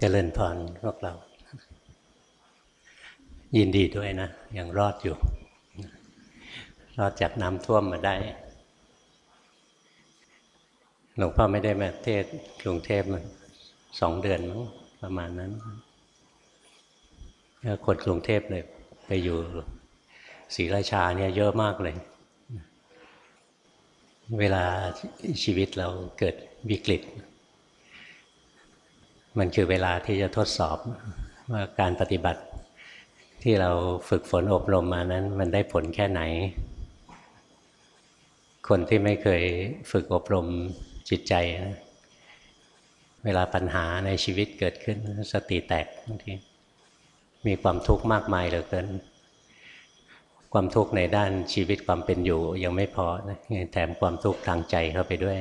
เจริญพรพวกเรา ยินดีด้วยนะ ยังรอดอยู่ รอดจากน้ำท่วมมาได้ หลวงพ่อไม่ได้มาเทศกรุงเทพมาสองเดือนมั้งประมาณนั้นคนกรุงเทพเลย ไปอยู่ศรีราชาเนี่ยเยอะมากเลย เวลาชีวิตเราเกิดวิกฤต มันคือเวลาที่จะทดสอบว่าการปฏิบัติที่เราฝึกฝนอบรมมานั้น มันได้ผลแค่ไหน คนที่ไม่เคยฝึกอบรมจิตใจนะเวลาปัญหาในชีวิตเกิดขึ้นสติแตกบางทีมีความทุกข์มากมายเหลือเกิน ความทุกข์ในด้านชีวิตความเป็นอยู่ยังไม่พอนะแถมความทุกข์ทางใจเข้าไปด้วย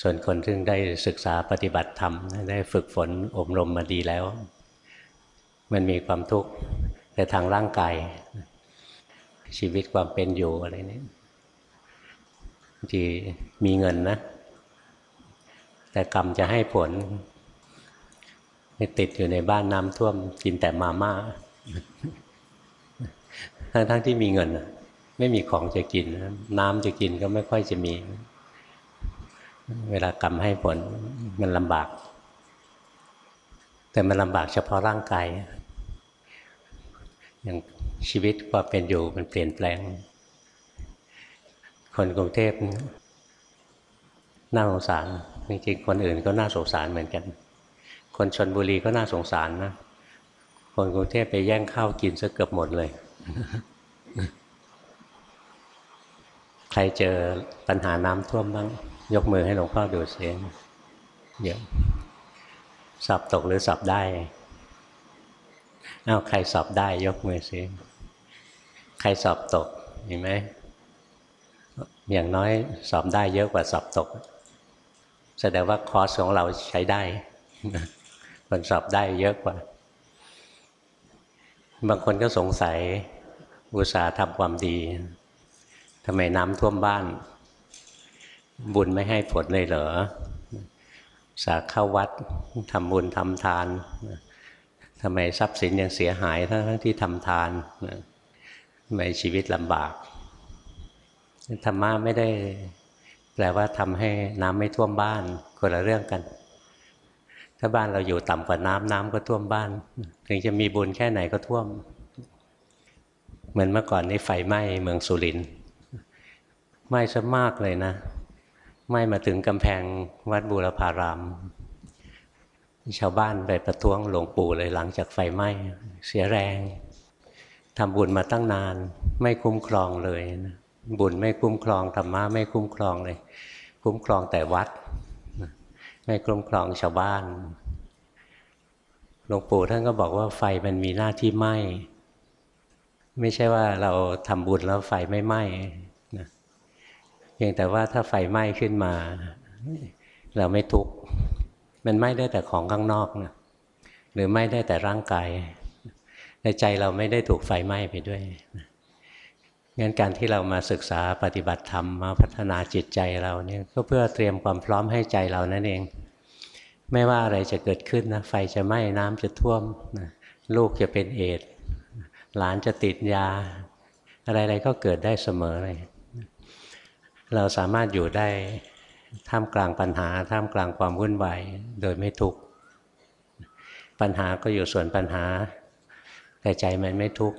ส่วนคนซึ่งได้ศึกษาปฏิบัติธรรม ได้ฝึกฝนอบรมมาดีแล้ว มันมีความทุกข์แต่ทางร่างกาย ชีวิตความเป็นอยู่อะไรนี้ที่มีเงินนะ แต่กรรมจะให้ผลติดอยู่ในบ้านน้ำท่วมกินแต่มาม่าทั้งทั้งที่มีเงิน ไม่มีของจะกิน น้ำจะกินก็ไม่ค่อยจะมี เวลากรรมให้ผลมันลำบาก แต่มันลำบากเฉพาะร่างกาย อย่างชีวิตความเป็นอยู่มันเปลี่ยนแปลง คนกรุงเทพน่าสงสาร จริงๆ คนอื่นก็น่าสงสารเหมือนกัน คนชนบุรีก็น่าสงสารนะ คนกรุงเทพไปแย่งข้าวกินซะเกือบหมดเลย ใครเจอปัญหาน้ำท่วมบ้าง ยกมือให้หลวงพ่อดูเสียงเดี๋ยวสอบตกหรือสอบได้เอ้าใครสอบได้ยกมือสิใครสอบตกเห็นไหมอย่างน้อยสอบได้เยอะกว่าสอบตก แสดงว่าคอร์สของเราใช้ได้คนสอบได้เยอะกว่า บางคนก็สงสัยอุตสาห์ทำความดีทำไมน้ำท่วมบ้าน บุญไม่ให้ผลเลยเหรอสาเข้าวัดทำบุญทำทานทำไมทรัพย์สินยังเสียหายทั้งที่ทำทานทำไมชีวิตลำบากธรรมะไม่ได้แปลว่าทำให้น้ำไม่ท่วมบ้านคนละเรื่องกัน ถ้าบ้านเราอยู่ต่ำกว่าน้ำน้ำก็ท่วมบ้าน ถึงจะมีบุญแค่ไหนก็ท่วม เหมือนเมื่อก่อนนี้ไฟไหม้เมืองสุรินทร์ไหม้ซะมากเลยนะ ไม้มาถึงกำแพงวัดบูรพาราม ชาวบ้านไปประท้วงหลวงปู่เลยหลังจากไฟไหม้เสียแรงทำบุญมาตั้งนาน ไม่คุ้มครองเลยนะบุญไม่คุ้มครองธรรมะไม่คุ้มครองเลย คุ้มครองแต่วัด ไม่คุ้มครองชาวบ้านหลวงปู่ท่านก็บอกว่าไฟมันมีหน้าที่ไหม้ไม่ใช่ว่าเราทำบุญแล้วไฟไม่ไหม้ เพียงแต่ว่าถ้าไฟไหม้ขึ้นมา เราไม่ทุกข์มันไหม้ได้แต่ของข้างนอกนะหรือไหม้ได้แต่ร่างกายในใจเราไม่ได้ถูกไฟไหม้ไปด้วยงั้นการที่เรามาศึกษาปฏิบัติธรรมมาพัฒนาจิตใจเราเนี่ยก็เพื่อเตรียมความพร้อมให้ใจเรานั่นเอง ไม่ว่าอะไรจะเกิดขึ้นนะไฟจะไหม้น้ำจะท่วมนะลูกจะเป็นเอดหลานจะติดยา อะไรๆก็เกิดได้เสมอเลย เราสามารถอยู่ได้ท่ามกลางปัญหา ท่ามกลางความวุ่นวายโดยไม่ทุกข์ปัญหาก็อยู่ส่วนปัญหา แต่ใจมันไม่ทุกข์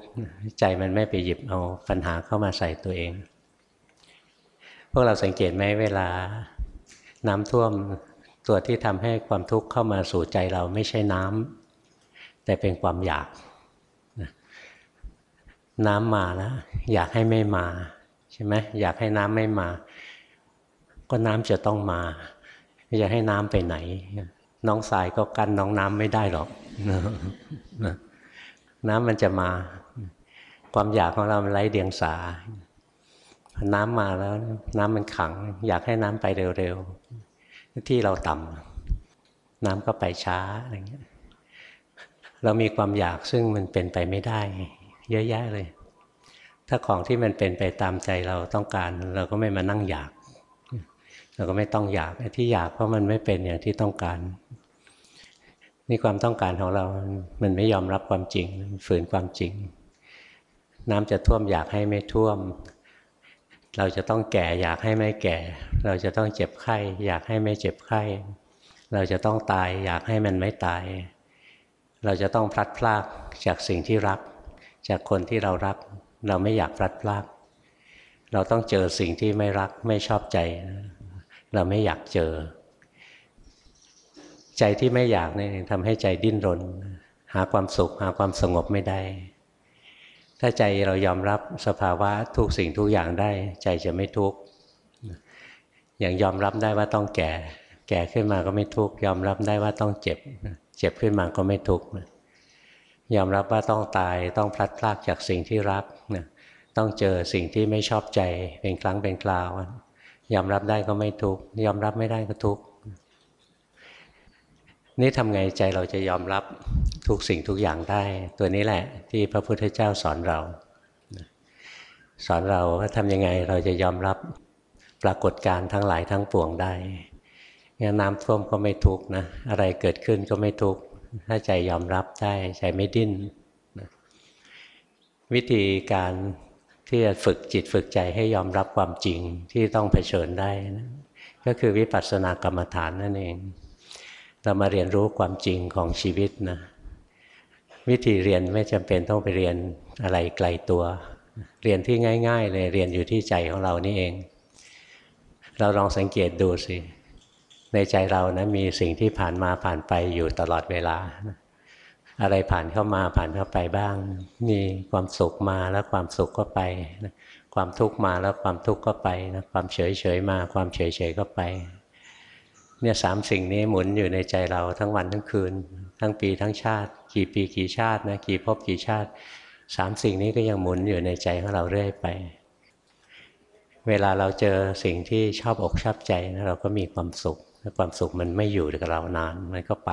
ใจมันไม่ไปหยิบเอาปัญหาเข้ามาใส่ตัวเอง พวกเราสังเกตไหมเวลาน้ำท่วมตัวที่ทำให้ความทุกข์เข้ามาสู่ใจเราไม่ใช่น้ำแต่เป็นความอยากน้ำมาแล้วอยากให้ไม่มา ใช่ไหมอยากให้น้ำไม่มา ก็น้ำจะต้องมาจะให้น้ำไปไหน น้องสายก็กั้นน้องน้ำไม่ได้หรอกน้ำมันจะมา ความอยากของเรามันไร้เดียงสาน้ำมาแล้ว น้ำมันขัง อยากให้น้ำไปเร็วๆที่เราต่ำน้ำก็ไปช้าอะไรเงี้ย เรามีความอยากซึ่งมันเป็นไปไม่ได้ เยอะแยะเลย ถ้าของที่มันเป็นไปตามใจเราต้องการ เราก็ไม่มานั่งอยาก เราก็ไม่ต้องอยากที่อยากเพราะมันไม่เป็นอย่างที่ต้องการนี่ความต้องการของเรา มันไม่ยอมรับความจริงฝืนความจริง น้ำจะท่วมอยากให้ไม่ท่วม เราจะต้องแก่อยากให้ไม่แก่ เราจะต้องเจ็บไข้อยากให้ไม่เจ็บไข้ เราจะต้องตายอยากให้มันไม่ตาย เราจะต้องพลัดพรากจากสิ่งที่รัก จากคนที่เรารัก เราไม่อยากพลัดพราก เราต้องเจอสิ่งที่ไม่รักไม่ชอบใจ เราไม่อยากเจอ ใจที่ไม่อยากนี่ทำให้ใจดิ้นรน หาความสุข หาความสงบไม่ได้ ถ้าใจเรายอมรับสภาวะทุกสิ่งทุกอย่างได้ ใจจะไม่ทุกข์อย่างยอมรับได้ว่าต้องแก่ แก่ขึ้นมาก็ไม่ทุกข์ยอมรับได้ว่าต้องเจ็บ เจ็บขึ้นมาก็ไม่ทุกข์ยอมรับว่าต้องตายต้องพลัดพรากจากสิ่งที่รักต้องเจอสิ่งที่ไม่ชอบใจเป็นครั้งเป็นคราว ยอมรับได้ก็ไม่ทุกข์ยอมรับไม่ได้ก็ทุกข์นี่ทำไงใจเราจะยอมรับทุกสิ่งทุกอย่างได้ ตัวนี้แหละ ที่พระพุทธเจ้าสอนเรา สอนเราว่าทำยังไงเราจะยอมรับปรากฏการทั้งหลายทั้งปวงได้งั้นน้ำท่วมก็ไม่ทุกนะ อะไรเกิดขึ้นก็ไม่ทุกถ้าใจยอมรับได้ใจไม่ดิ้นวิธีการ ที่จะฝึกจิตฝึกใจให้ยอมรับความจริงที่ต้องเผชิญได้นะก็คือวิปัสสนากรรมฐานนั่นเอง เรามาเรียนรู้ความจริงของชีวิตนะวิธีเรียนไม่จำเป็นต้องไปเรียนอะไรไกลตัว เรียนที่ง่าย ๆ เลยเรียนอยู่ที่ใจของเรานี่เอง เราลองสังเกตดูสิ ในใจเรานะมีสิ่งที่ผ่านมาผ่านไปอยู่ตลอดเวลา อะไรผ่านเข้ามาผ่านเข้าไปบ้าง มีความสุขมาแล้วความสุขก็ไป ความทุกข์มาแล้วความทุกข์ก็ไปนะความเฉยเฉยมาความเฉยเฉยก็ไป เนี่ยสามสิ่งนี้หมุนอยู่ในใจเราทั้งวันทั้งคืน ทั้งปีทั้งชาติ กี่ปีกี่ชาตินะกี่ภพกี่ชาติสามสิ่งนี้ก็ยังหมุนอยู่ในใจของเราเรื่อยไป เวลาเราเจอสิ่งที่ชอบอกชอบใจนะเราก็มีความสุขความสุขมันไม่อยู่กับเรานานมันก็ไป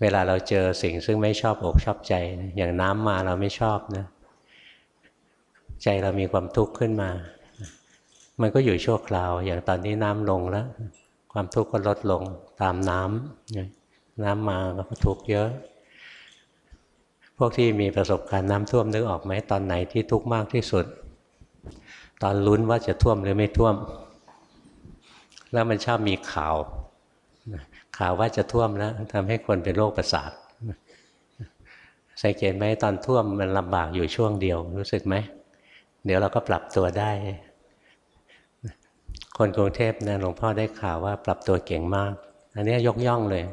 เวลาเราเจอสิ่งซึ่งไม่ชอบอกชอบใจ อย่างน้ำมาเราไม่ชอบนะใจเรามีความทุกข์ขึ้นมา มันก็อยู่ชั่วคราว อย่างตอนนี้น้ำลงแล้ว ความทุกข์ก็ลดลงตามน้ำน้ำมาก็ทุกข์เยอะ พวกที่มีประสบการณ์น้ำท่วมนึกออกไหมตอนไหนที่ทุกข์มากที่สุด ตอนลุ้นว่าจะท่วมหรือไม่ท่วม แล้วมันชอบมีข่าว ข่าวว่าจะท่วมแล้วทำให้คนเป็นโรคประสาทสังเกตไหมตอนท่วมมันลำบากอยู่ช่วงเดียว รู้สึกไหม เดี๋ยวเราก็ปรับตัวได้ คนกรุงเทพนะหลวงพ่อได้ข่าวว่าปรับตัวเก่งมาก อันนี้ยกย่องเลย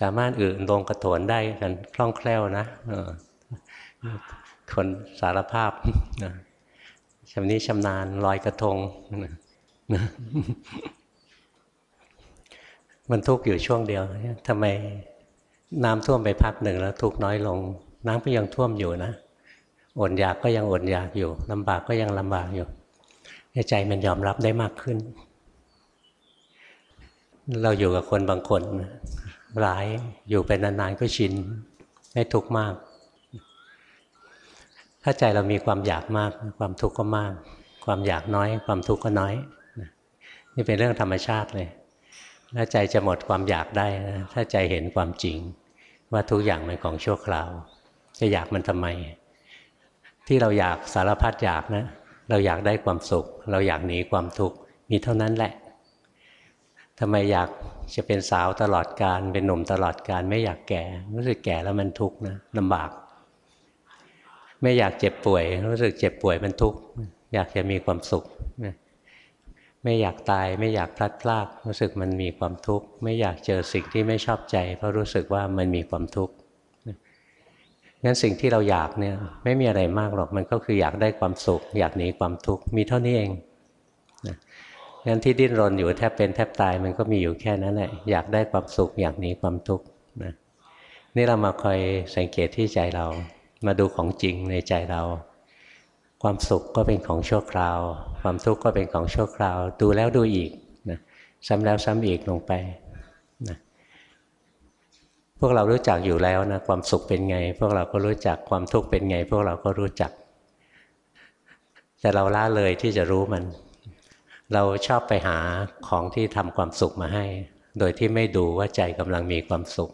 สามารถอื่นลงกระโถนได้กันคล่องแคล่วนะคนสารภาพชำนี้ชำนาญลอยกระทง มันทุกข์อยู่ช่วงเดียวทำไมน้ำท่วมไปพักหนึ่งแล้วทุกข์น้อยลง น้ำก็ยังท่วมอยู่นะอดอยากก็ยังอดอยากอยู่ลำบากก็ยังลำบากอยู่ใจมันยอมรับได้มากขึ้น เราอยู่กับคนบางคนร้ายอยู่ไปนานๆก็ชินไม่ทุกข์มาก ถ้าใจเรามีความอยากมาก ความทุกข์ก็มาก ความอยากน้อย ความทุกข์ก็น้อย นี่เป็นเรื่องธรรมชาติเลย ถ้าใจจะหมดความอยากได้นะถ้าใจเห็นความจริง ว่าทุกอย่างเป็นของชั่วคราว จะอยากมันทำไม ที่เราอยากสารพัดอยากนะ เราอยากได้ความสุข เราอยากหนีความทุกข์มีเท่านั้นแหละทำไมอยากจะเป็นสาวตลอดการเป็นหนุ่มตลอดการไม่อยากแก่ รู้สึกแก่แล้วมันทุกข์นะลำบาก ไม่อยากเจ็บป่วย รู้สึกเจ็บป่วยมันทุกข์อยากจะมีความสุข ไม่อยากตายไม่อยากพลัดพราก รู้สึกมันมีความทุกข์ ไม่อยากเจอสิ่งที่ไม่ชอบใจ เพราะรู้สึกว่ามันมีความทุกข์งั้นสิ่งที่เราอยากเนี่ยไม่มีอะไรมากหรอกมันก็คืออยากได้ความสุข อยากหนีความทุกข์มีเท่านี้เองนะงั้นที่ดิ้นรนอยู่แทบเป็นแทบตายมันก็มีอยู่แค่นั้นแหละอยากได้ความสุข อยากหนีความทุกข์นะนี่เรามาคอยสังเกตที่ใจเรา มาดูของจริงในใจเรา ความสุขก็เป็นของชั่วคราว ความทุกข์ก็เป็นของชั่วคราว ดูแล้วดูอีกนะซ้ำแล้วซ้ำอีกลงไปนะพวกเรารู้จักอยู่แล้วนะความสุขเป็นไง พวกเราก็รู้จักความทุกข์เป็นไง พวกเราก็รู้จัก แต่เราละเลยที่จะรู้มัน เราชอบไปหาของที่ทำความสุขมาให้ โดยที่ไม่ดูว่าใจกำลังมีความสุข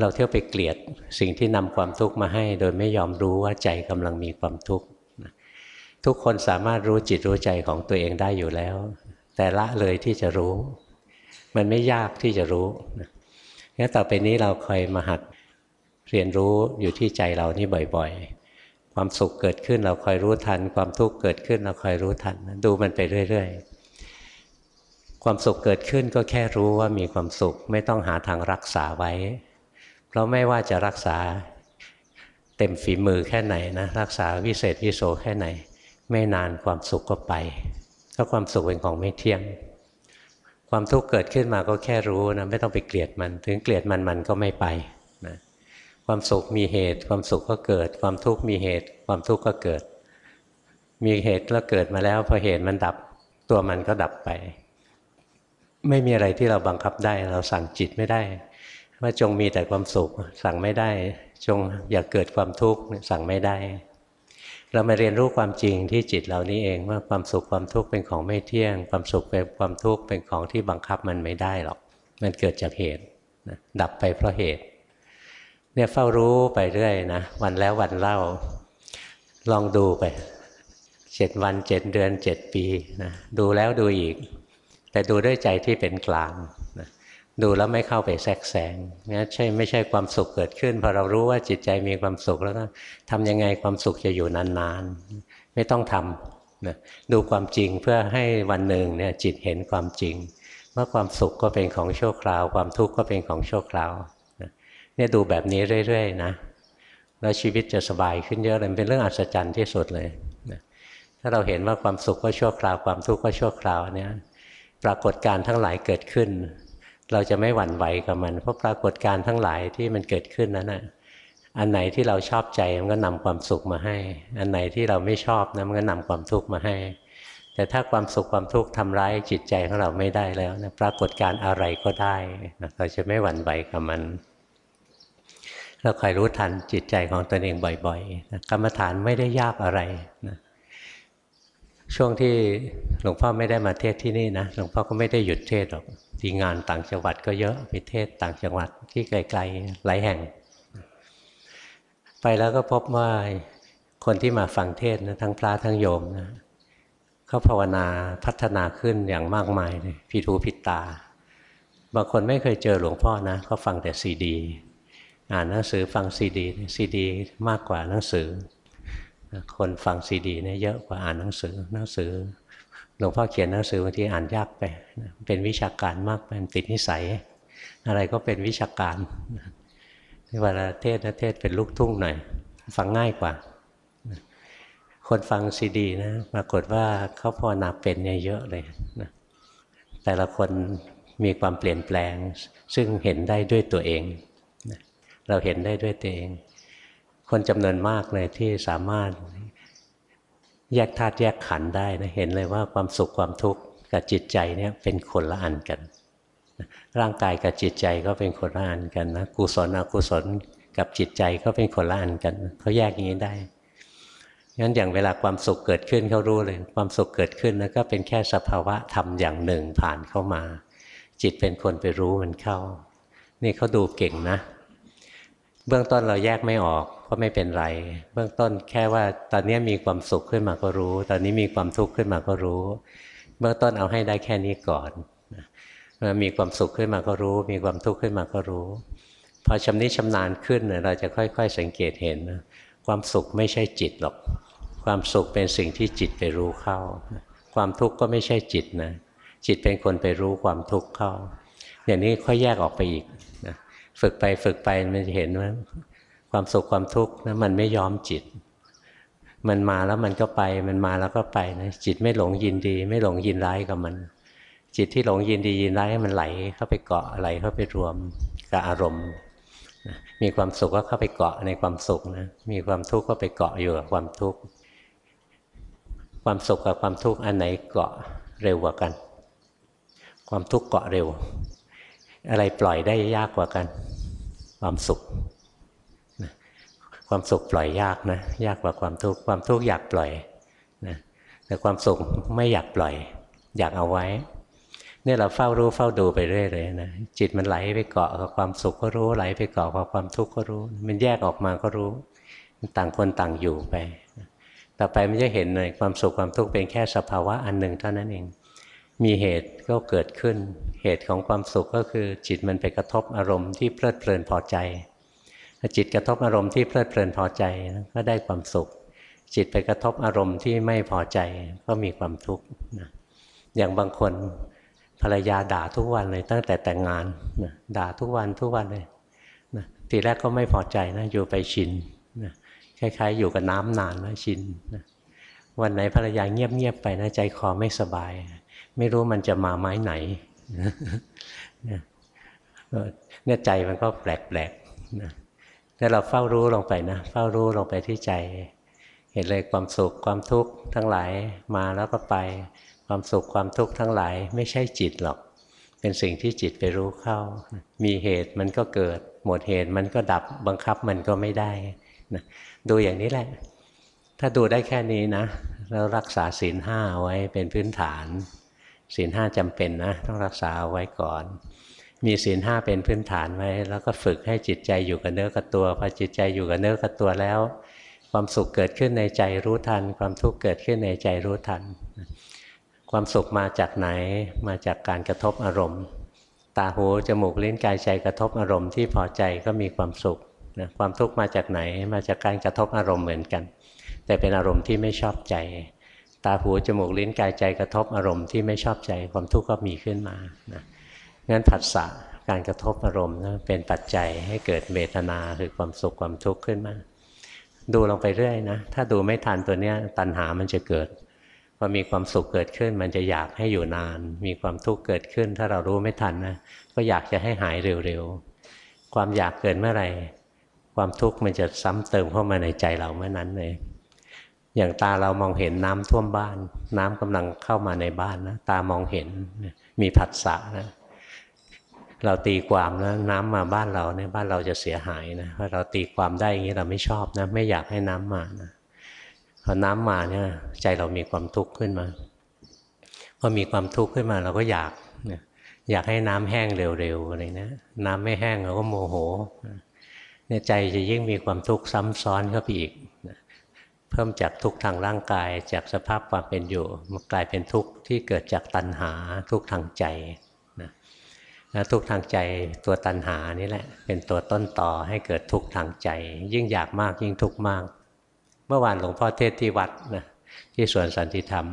เราเที่ยวไปเกลียดสิ่งที่นำความทุกข์มาให้ โดยไม่ยอมรู้ว่าใจกำลังมีความทุกข์ ทุกคนสามารถรู้จิตรู้ใจของตัวเองได้อยู่แล้ว แต่ละเลยที่จะรู้ มันไม่ยากที่จะรู้งั้นต่อไปนี้เราคอยมาหัดเรียนรู้อยู่ที่ใจเรานี่บ่อยๆ ความสุขเกิดขึ้นเราคอยรู้ทัน ความทุกข์เกิดขึ้นเราคอยรู้ทัน ดูมันไปเรื่อยๆ ความสุขเกิดขึ้นก็แค่รู้ว่ามีความสุขไม่ต้องหาทางรักษาไว้ เพราะไม่ว่าจะรักษาเต็มฝีมือแค่ไหนนะรักษาวิเศษวิโสแค่ไหน ไม่นานความสุขก็ไปเพราะความสุขเป็นของไม่เที่ยง ความทุกข์เกิดขึ้นมาก็แค่รู้นะไม่ต้องไปเกลียดมัน ถึงเกลียดมันมันก็ไม่ไปนะความสุขมีเหตุ ความสุขก็เกิด ความทุกข์มีเหตุ ความทุกข์ก็เกิด มีเหตุแล้วเกิดมาแล้วพอเหตุมันดับตัวมันก็ดับไป ไม่มีอะไรที่เราบังคับได้ เราสั่งจิตไม่ได้ ว่าจงมีแต่ความสุขสั่งไม่ได้ จงอย่าเกิดความทุกข์สั่งไม่ได้ เรามาเรียนรู้ความจริงที่จิตเรานี้เองว่าความสุขความทุกข์เป็นของไม่เที่ยง ความสุขเป็นความทุกข์เป็นของที่บังคับมันไม่ได้หรอก มันเกิดจากเหตุดับไปเพราะเหตุ เนี่ยเฝ้ารู้ไปเรื่อยนะวันแล้ววันเล่า ลองดูไปเจ็ดวันเจ็ดเดือนเจ็ดปีนะดูแล้วดูอีก แต่ดูด้วยใจที่เป็นกลาง ดูแล้วไม่เข้าไปแทรกแซงนะใช่ไม่ใช่ความสุขเกิดขึ้นพอเรารู้ว่าจิตใจมีความสุขแล้วก็ทำยังไงความสุขจะอยู่นานๆ ไม่ต้องทำนะดูความจริงเพื่อให้วันหนึ่งเนี่ยจิตเห็นความจริงว่าความสุขก็เป็นของชั่วคราว ความทุกข์ก็เป็นของชั่วคราวเนี่ยดูแบบนี้เรื่อยๆนะแล้วชีวิตจะสบายขึ้นเยอะเลยเป็นเรื่องอัศจรรย์ที่สุดเลยนะถ้าเราเห็นว่าความสุขก็ชั่วคราวความทุกข์ก็ชั่วคราวเนี่ยปรากฏการทั้งหลายเกิดขึ้น เราจะไม่หวั่นไหวกับมัน เพราะปรากฏการทั้งหลายที่มันเกิดขึ้นนั้นนะอันไหนที่เราชอบใจมันก็นำความสุขมาให้ อันไหนที่เราไม่ชอบนะมันก็นำความทุกข์มาให้ แต่ถ้าความสุขความทุกข์ทำร้ายจิตใจของเราไม่ได้แล้วนะปรากฏการอะไรก็ได้นะเราจะไม่หวั่นไหวกับมัน เราคอยรู้ทันจิตใจของตนเองบ่อยๆนะกรรมฐานไม่ได้ยากอะไรนะ ช่วงที่หลวงพ่อไม่ได้มาเทศที่นี่นะหลวงพ่อก็ไม่ได้หยุดเทศหรอกทีงานต่างจังหวัดก็เยอะไปเทศต่างจังหวัดที่ไกลๆหลายแห่ง ไปแล้วก็พบว่าคนที่มาฟังเทศนะทั้งพระทั้งโยมนะเขาภาวนาพัฒนาขึ้นอย่างมากมายเลยพิทูพิดตา บางคนไม่เคยเจอหลวงพ่อนะเขาฟังแต่ซีดี อ่านหนังสือฟังซีดีซีดีมากกว่าหนังสือ คนฟังซีดีเนี่ยเยอะกว่าอ่านหนังสือหนังสือหลวงพ่อเขียนหนังสือบางทีอ่านยากไปเป็นวิชาการมากเป็นติดนิสัย อะไรก็เป็นวิชาการเวลาเทศน์นะเทศน์เป็นลูกทุ่งหน่อย ฟังง่ายกว่า คนฟังซีดีนะปรากฏว่าเขาภาวนาเป็นเนี่ยเยอะเลยนะแต่ละคนมีความเปลี่ยนแปลง ซึ่งเห็นได้ด้วยตัวเอง เราเห็นได้ด้วยตัวเอง คนจำนวนมากเลยที่สามารถแยกธาตุแยกขันได้นะเห็นเลยว่าความสุขความทุกข์กับจิตใจเนี่ยเป็นคนละอันกัน ร่างกายกับจิตใจก็เป็นคนละอันกันนะกุศลอกุศลกับจิตใจก็เป็นคนละอันกันเขาแยกอย่างนี้ได้งั้นอย่างเวลาความสุขเกิดขึ้นเขารู้เลย ความสุขเกิดขึ้นนะก็เป็นแค่สภาวะธรรมอย่างหนึ่งผ่านเข้ามา จิตเป็นคนไปรู้มันเข้า นี่เขาดูเก่งนะ เบื้องต้นเราแยกไม่ออกก็ไม่เป็นไร เบื้องต้นแค่ว่าตอนนี้มีความสุขขึ้นมาก็รู้ ตอนนี้มีความทุกข์ขึ้นมาก็รู้ เบื้องต้นเอาให้ได้แค่นี้ก่อนมีความสุขขึ้นมาก็รู้ มีความทุกข์ขึ้นมาก็รู้ พอชำนิชำนาญขึ้นเราจะค่อย ๆ สังเกตเห็นความสุขไม่ใช่จิตหรอก ความสุขเป็นสิ่งที่จิตไปรู้เข้า ความทุกข์ก็ไม่ใช่จิตนะจิตเป็นคนไปรู้ความทุกข์เข้า อย่างนี้ค่อยแยกออกไปอีก ฝึกไปฝึกไปมันจะเห็นว่า ความสุขความทุกข์นะมันไม่ยอมจิต มันมาแล้วมันก็ไป มันมาแล้วก็ไปนะจิตไม่หลงยินดี ไม่หลงยินร้ายกับมัน จิตที่หลงยินดียินร้ายมันไหลเข้าไปเกาะไหลเข้าไปรวมกับอารมณ์มีความสุขก็เข้าไปเกาะในความสุขนะมีความทุกข์ก็ไปเกาะอยู่กับความทุกข์ความสุขกับความทุกข์อันไหนเกาะเร็วกว่ากัน ความทุกข์เกาะเร็ว อะไรปล่อยได้ยากกว่ากัน ความสุข ความสุขปล่อยยากนะ ยากกว่าความทุกข์ความทุกข์อยากปล่อยนะแต่ความสุขไม่อยากปล่อย อยากเอาไว้ เนี่ยเราเฝ้ารู้เฝ้าดูไปเรื่อยเลยนะจิตมันไหลไปเกาะกับความสุขก็รู้ไหลไปเกาะกับความทุกข์ก็รู้ มันแยกออกมาก็รู้ต่างคนต่างอยู่ไป ต่อไปมันจะเห็นเลยความสุขความทุกข์เป็นแค่สภาวะอันหนึ่งเท่านั้นเอง มีเหตุก็เกิดขึ้น เหตุของความสุขก็คือจิตมันไปกระทบอารมณ์ที่เพลิดเพลินพอใจจิตกระทบอารมณ์ที่เพลิดเพลินพอใจก็ได้ความสุข จิตไปกระทบอารมณ์ที่ไม่พอใจก็มีความทุกข์นะอย่างบางคนภรรยาด่าทุกวันเลยตั้งแต่แต่งงานนะด่าทุกวันทุกวันเลยนะทีแรกก็ไม่พอใจนะอยู่ไปชินนะคล้ายๆ อยู่กับน้ำนานนะชินนะวันไหนภรรยาเงียบๆไปนะใจคอไม่สบาย ไม่รู้มันจะมาไม้ไหน เนี่ยใจมันก็แปลกๆนะถ้าเราเฝ้ารู้ลงไปนะเฝ้ารู้ลงไปที่ใจ เห็นเลยความสุขความทุกข์ทั้งหลายมาแล้วก็ไป ความสุขความทุกข์ทั้งหลายไม่ใช่จิตหรอก เป็นสิ่งที่จิตไปรู้เข้า มีเหตุมันก็เกิด หมดเหตุมันก็ดับบังคับมันก็ไม่ได้นะดูอย่างนี้แหละ ถ้าดูได้แค่นี้นะแล้วรักษาศีลห้าไว้เป็นพื้นฐาน ศีลห้าจำเป็นนะต้องรักษาไว้ก่อน มีศีลห้าเป็นพื้นฐานไว้ แล้วก็ฝึกให้จิตใจอยู่กับเนื้อกับตัวพอจิตใจอยู่กับเนื้อกับตัวแล้ว ความสุขเกิดขึ้นในใจรู้ทัน ความทุกข์เกิดขึ้นในใจรู้ทัน ความสุขมาจากไหนมาจากการกระทบอารมณ์ ตาหูจมูกลิ้นกายใจกระทบอารมณ์ที่พอใจก็มีความสุขนะความทุกข์มาจากไหนมาจากการกระทบอารมณ์เหมือนกัน แต่เป็นอารมณ์ที่ไม่ชอบใจ ตาหูจมูกลิ้นกายใจกระทบอารมณ์ที่ไม่ชอบใจความทุกข์ก็มีขึ้นมานะงั้นผัสสะการกระทบอารมณ์นะเป็นปัจจัยให้เกิดเวทนาคือความสุขความทุกข์ขึ้นมา ดูลงไปเรื่อยนะ ถ้าดูไม่ทันตัวเนี้ยตัณหามันจะเกิดพอมีความสุขเกิดขึ้น มันจะอยากให้อยู่นาน มีความทุกข์เกิดขึ้น ถ้าเรารู้ไม่ทันนะก็อยากจะให้หายเร็วๆความอยากเกิดเมื่อไหร่ความทุกข์มันจะซ้ำเติมเข้ามาในใจเราเมื่อนั้นเลย อย่างตาเรามองเห็นน้ำท่วมบ้าน น้ำกำลังเข้ามาในบ้านนะตามองเห็นมีผัสสะนะเราตีความนะน้ำมาบ้านเราเนี่ยบ้านเราจะเสียหายนะเพราะเราตีความได้อย่างนี้เราไม่ชอบนะไม่อยากให้น้ำมานะพอน้ำมาเนี่ยใจเรามีความทุกข์ขึ้นมาพอมีความทุกข์ขึ้นมาเราก็อยากอยากให้น้ำแห้งเร็วๆอะไรนะน้ำไม่แห้งเราก็โมโหเนี่ยใจจะยิ่งมีความทุกข์ซ้ำซ้อนเข้าไปอีก เพิ่มจากทุกทางร่างกายจากสภาพความเป็นอยู่มากลายเป็นทุกข์ที่เกิดจากตัณหาทุกทางใจนะทุกทางใจตัวตัณหานี่แหละ เป็นตัวต้นต่อให้เกิดทุกทางใจ ยิ่งอยากมากยิ่งทุกข์มาก เมื่อวานหลวงพ่อเทศที่วัดนะที่สวนสันติธรรม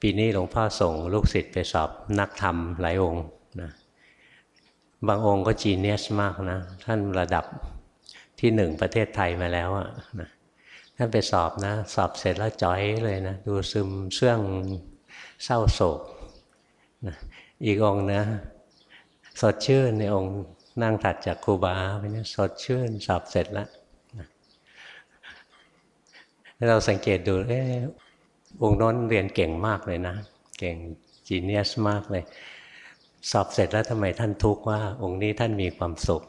ปีนี้หลวงพ่อส่งลูกศิษย์ไปสอบนักธรรมหลายองค์นะบางองค์ก็จีเนียสมากนะ ท่านระดับที่หนึ่งประเทศไทยมาแล้วอะนะ ท่านไปสอบนะ สอบเสร็จแล้วจ้อยเลยนะ ดูซึมเสื่องเศร้าโศกนะอีกองนะ สดชื่นในองค์นั่งถัดจากครูบาไปเนี่ยสดชื่นสอบเสร็จแล้วเราสังเกตดูเออองค์น้นเรียนเก่งมากเลยนะ เก่งจีเนียสมากเลย สอบเสร็จแล้วทำไมท่านทุกข์ว่า องค์นี้ท่านมีความสุข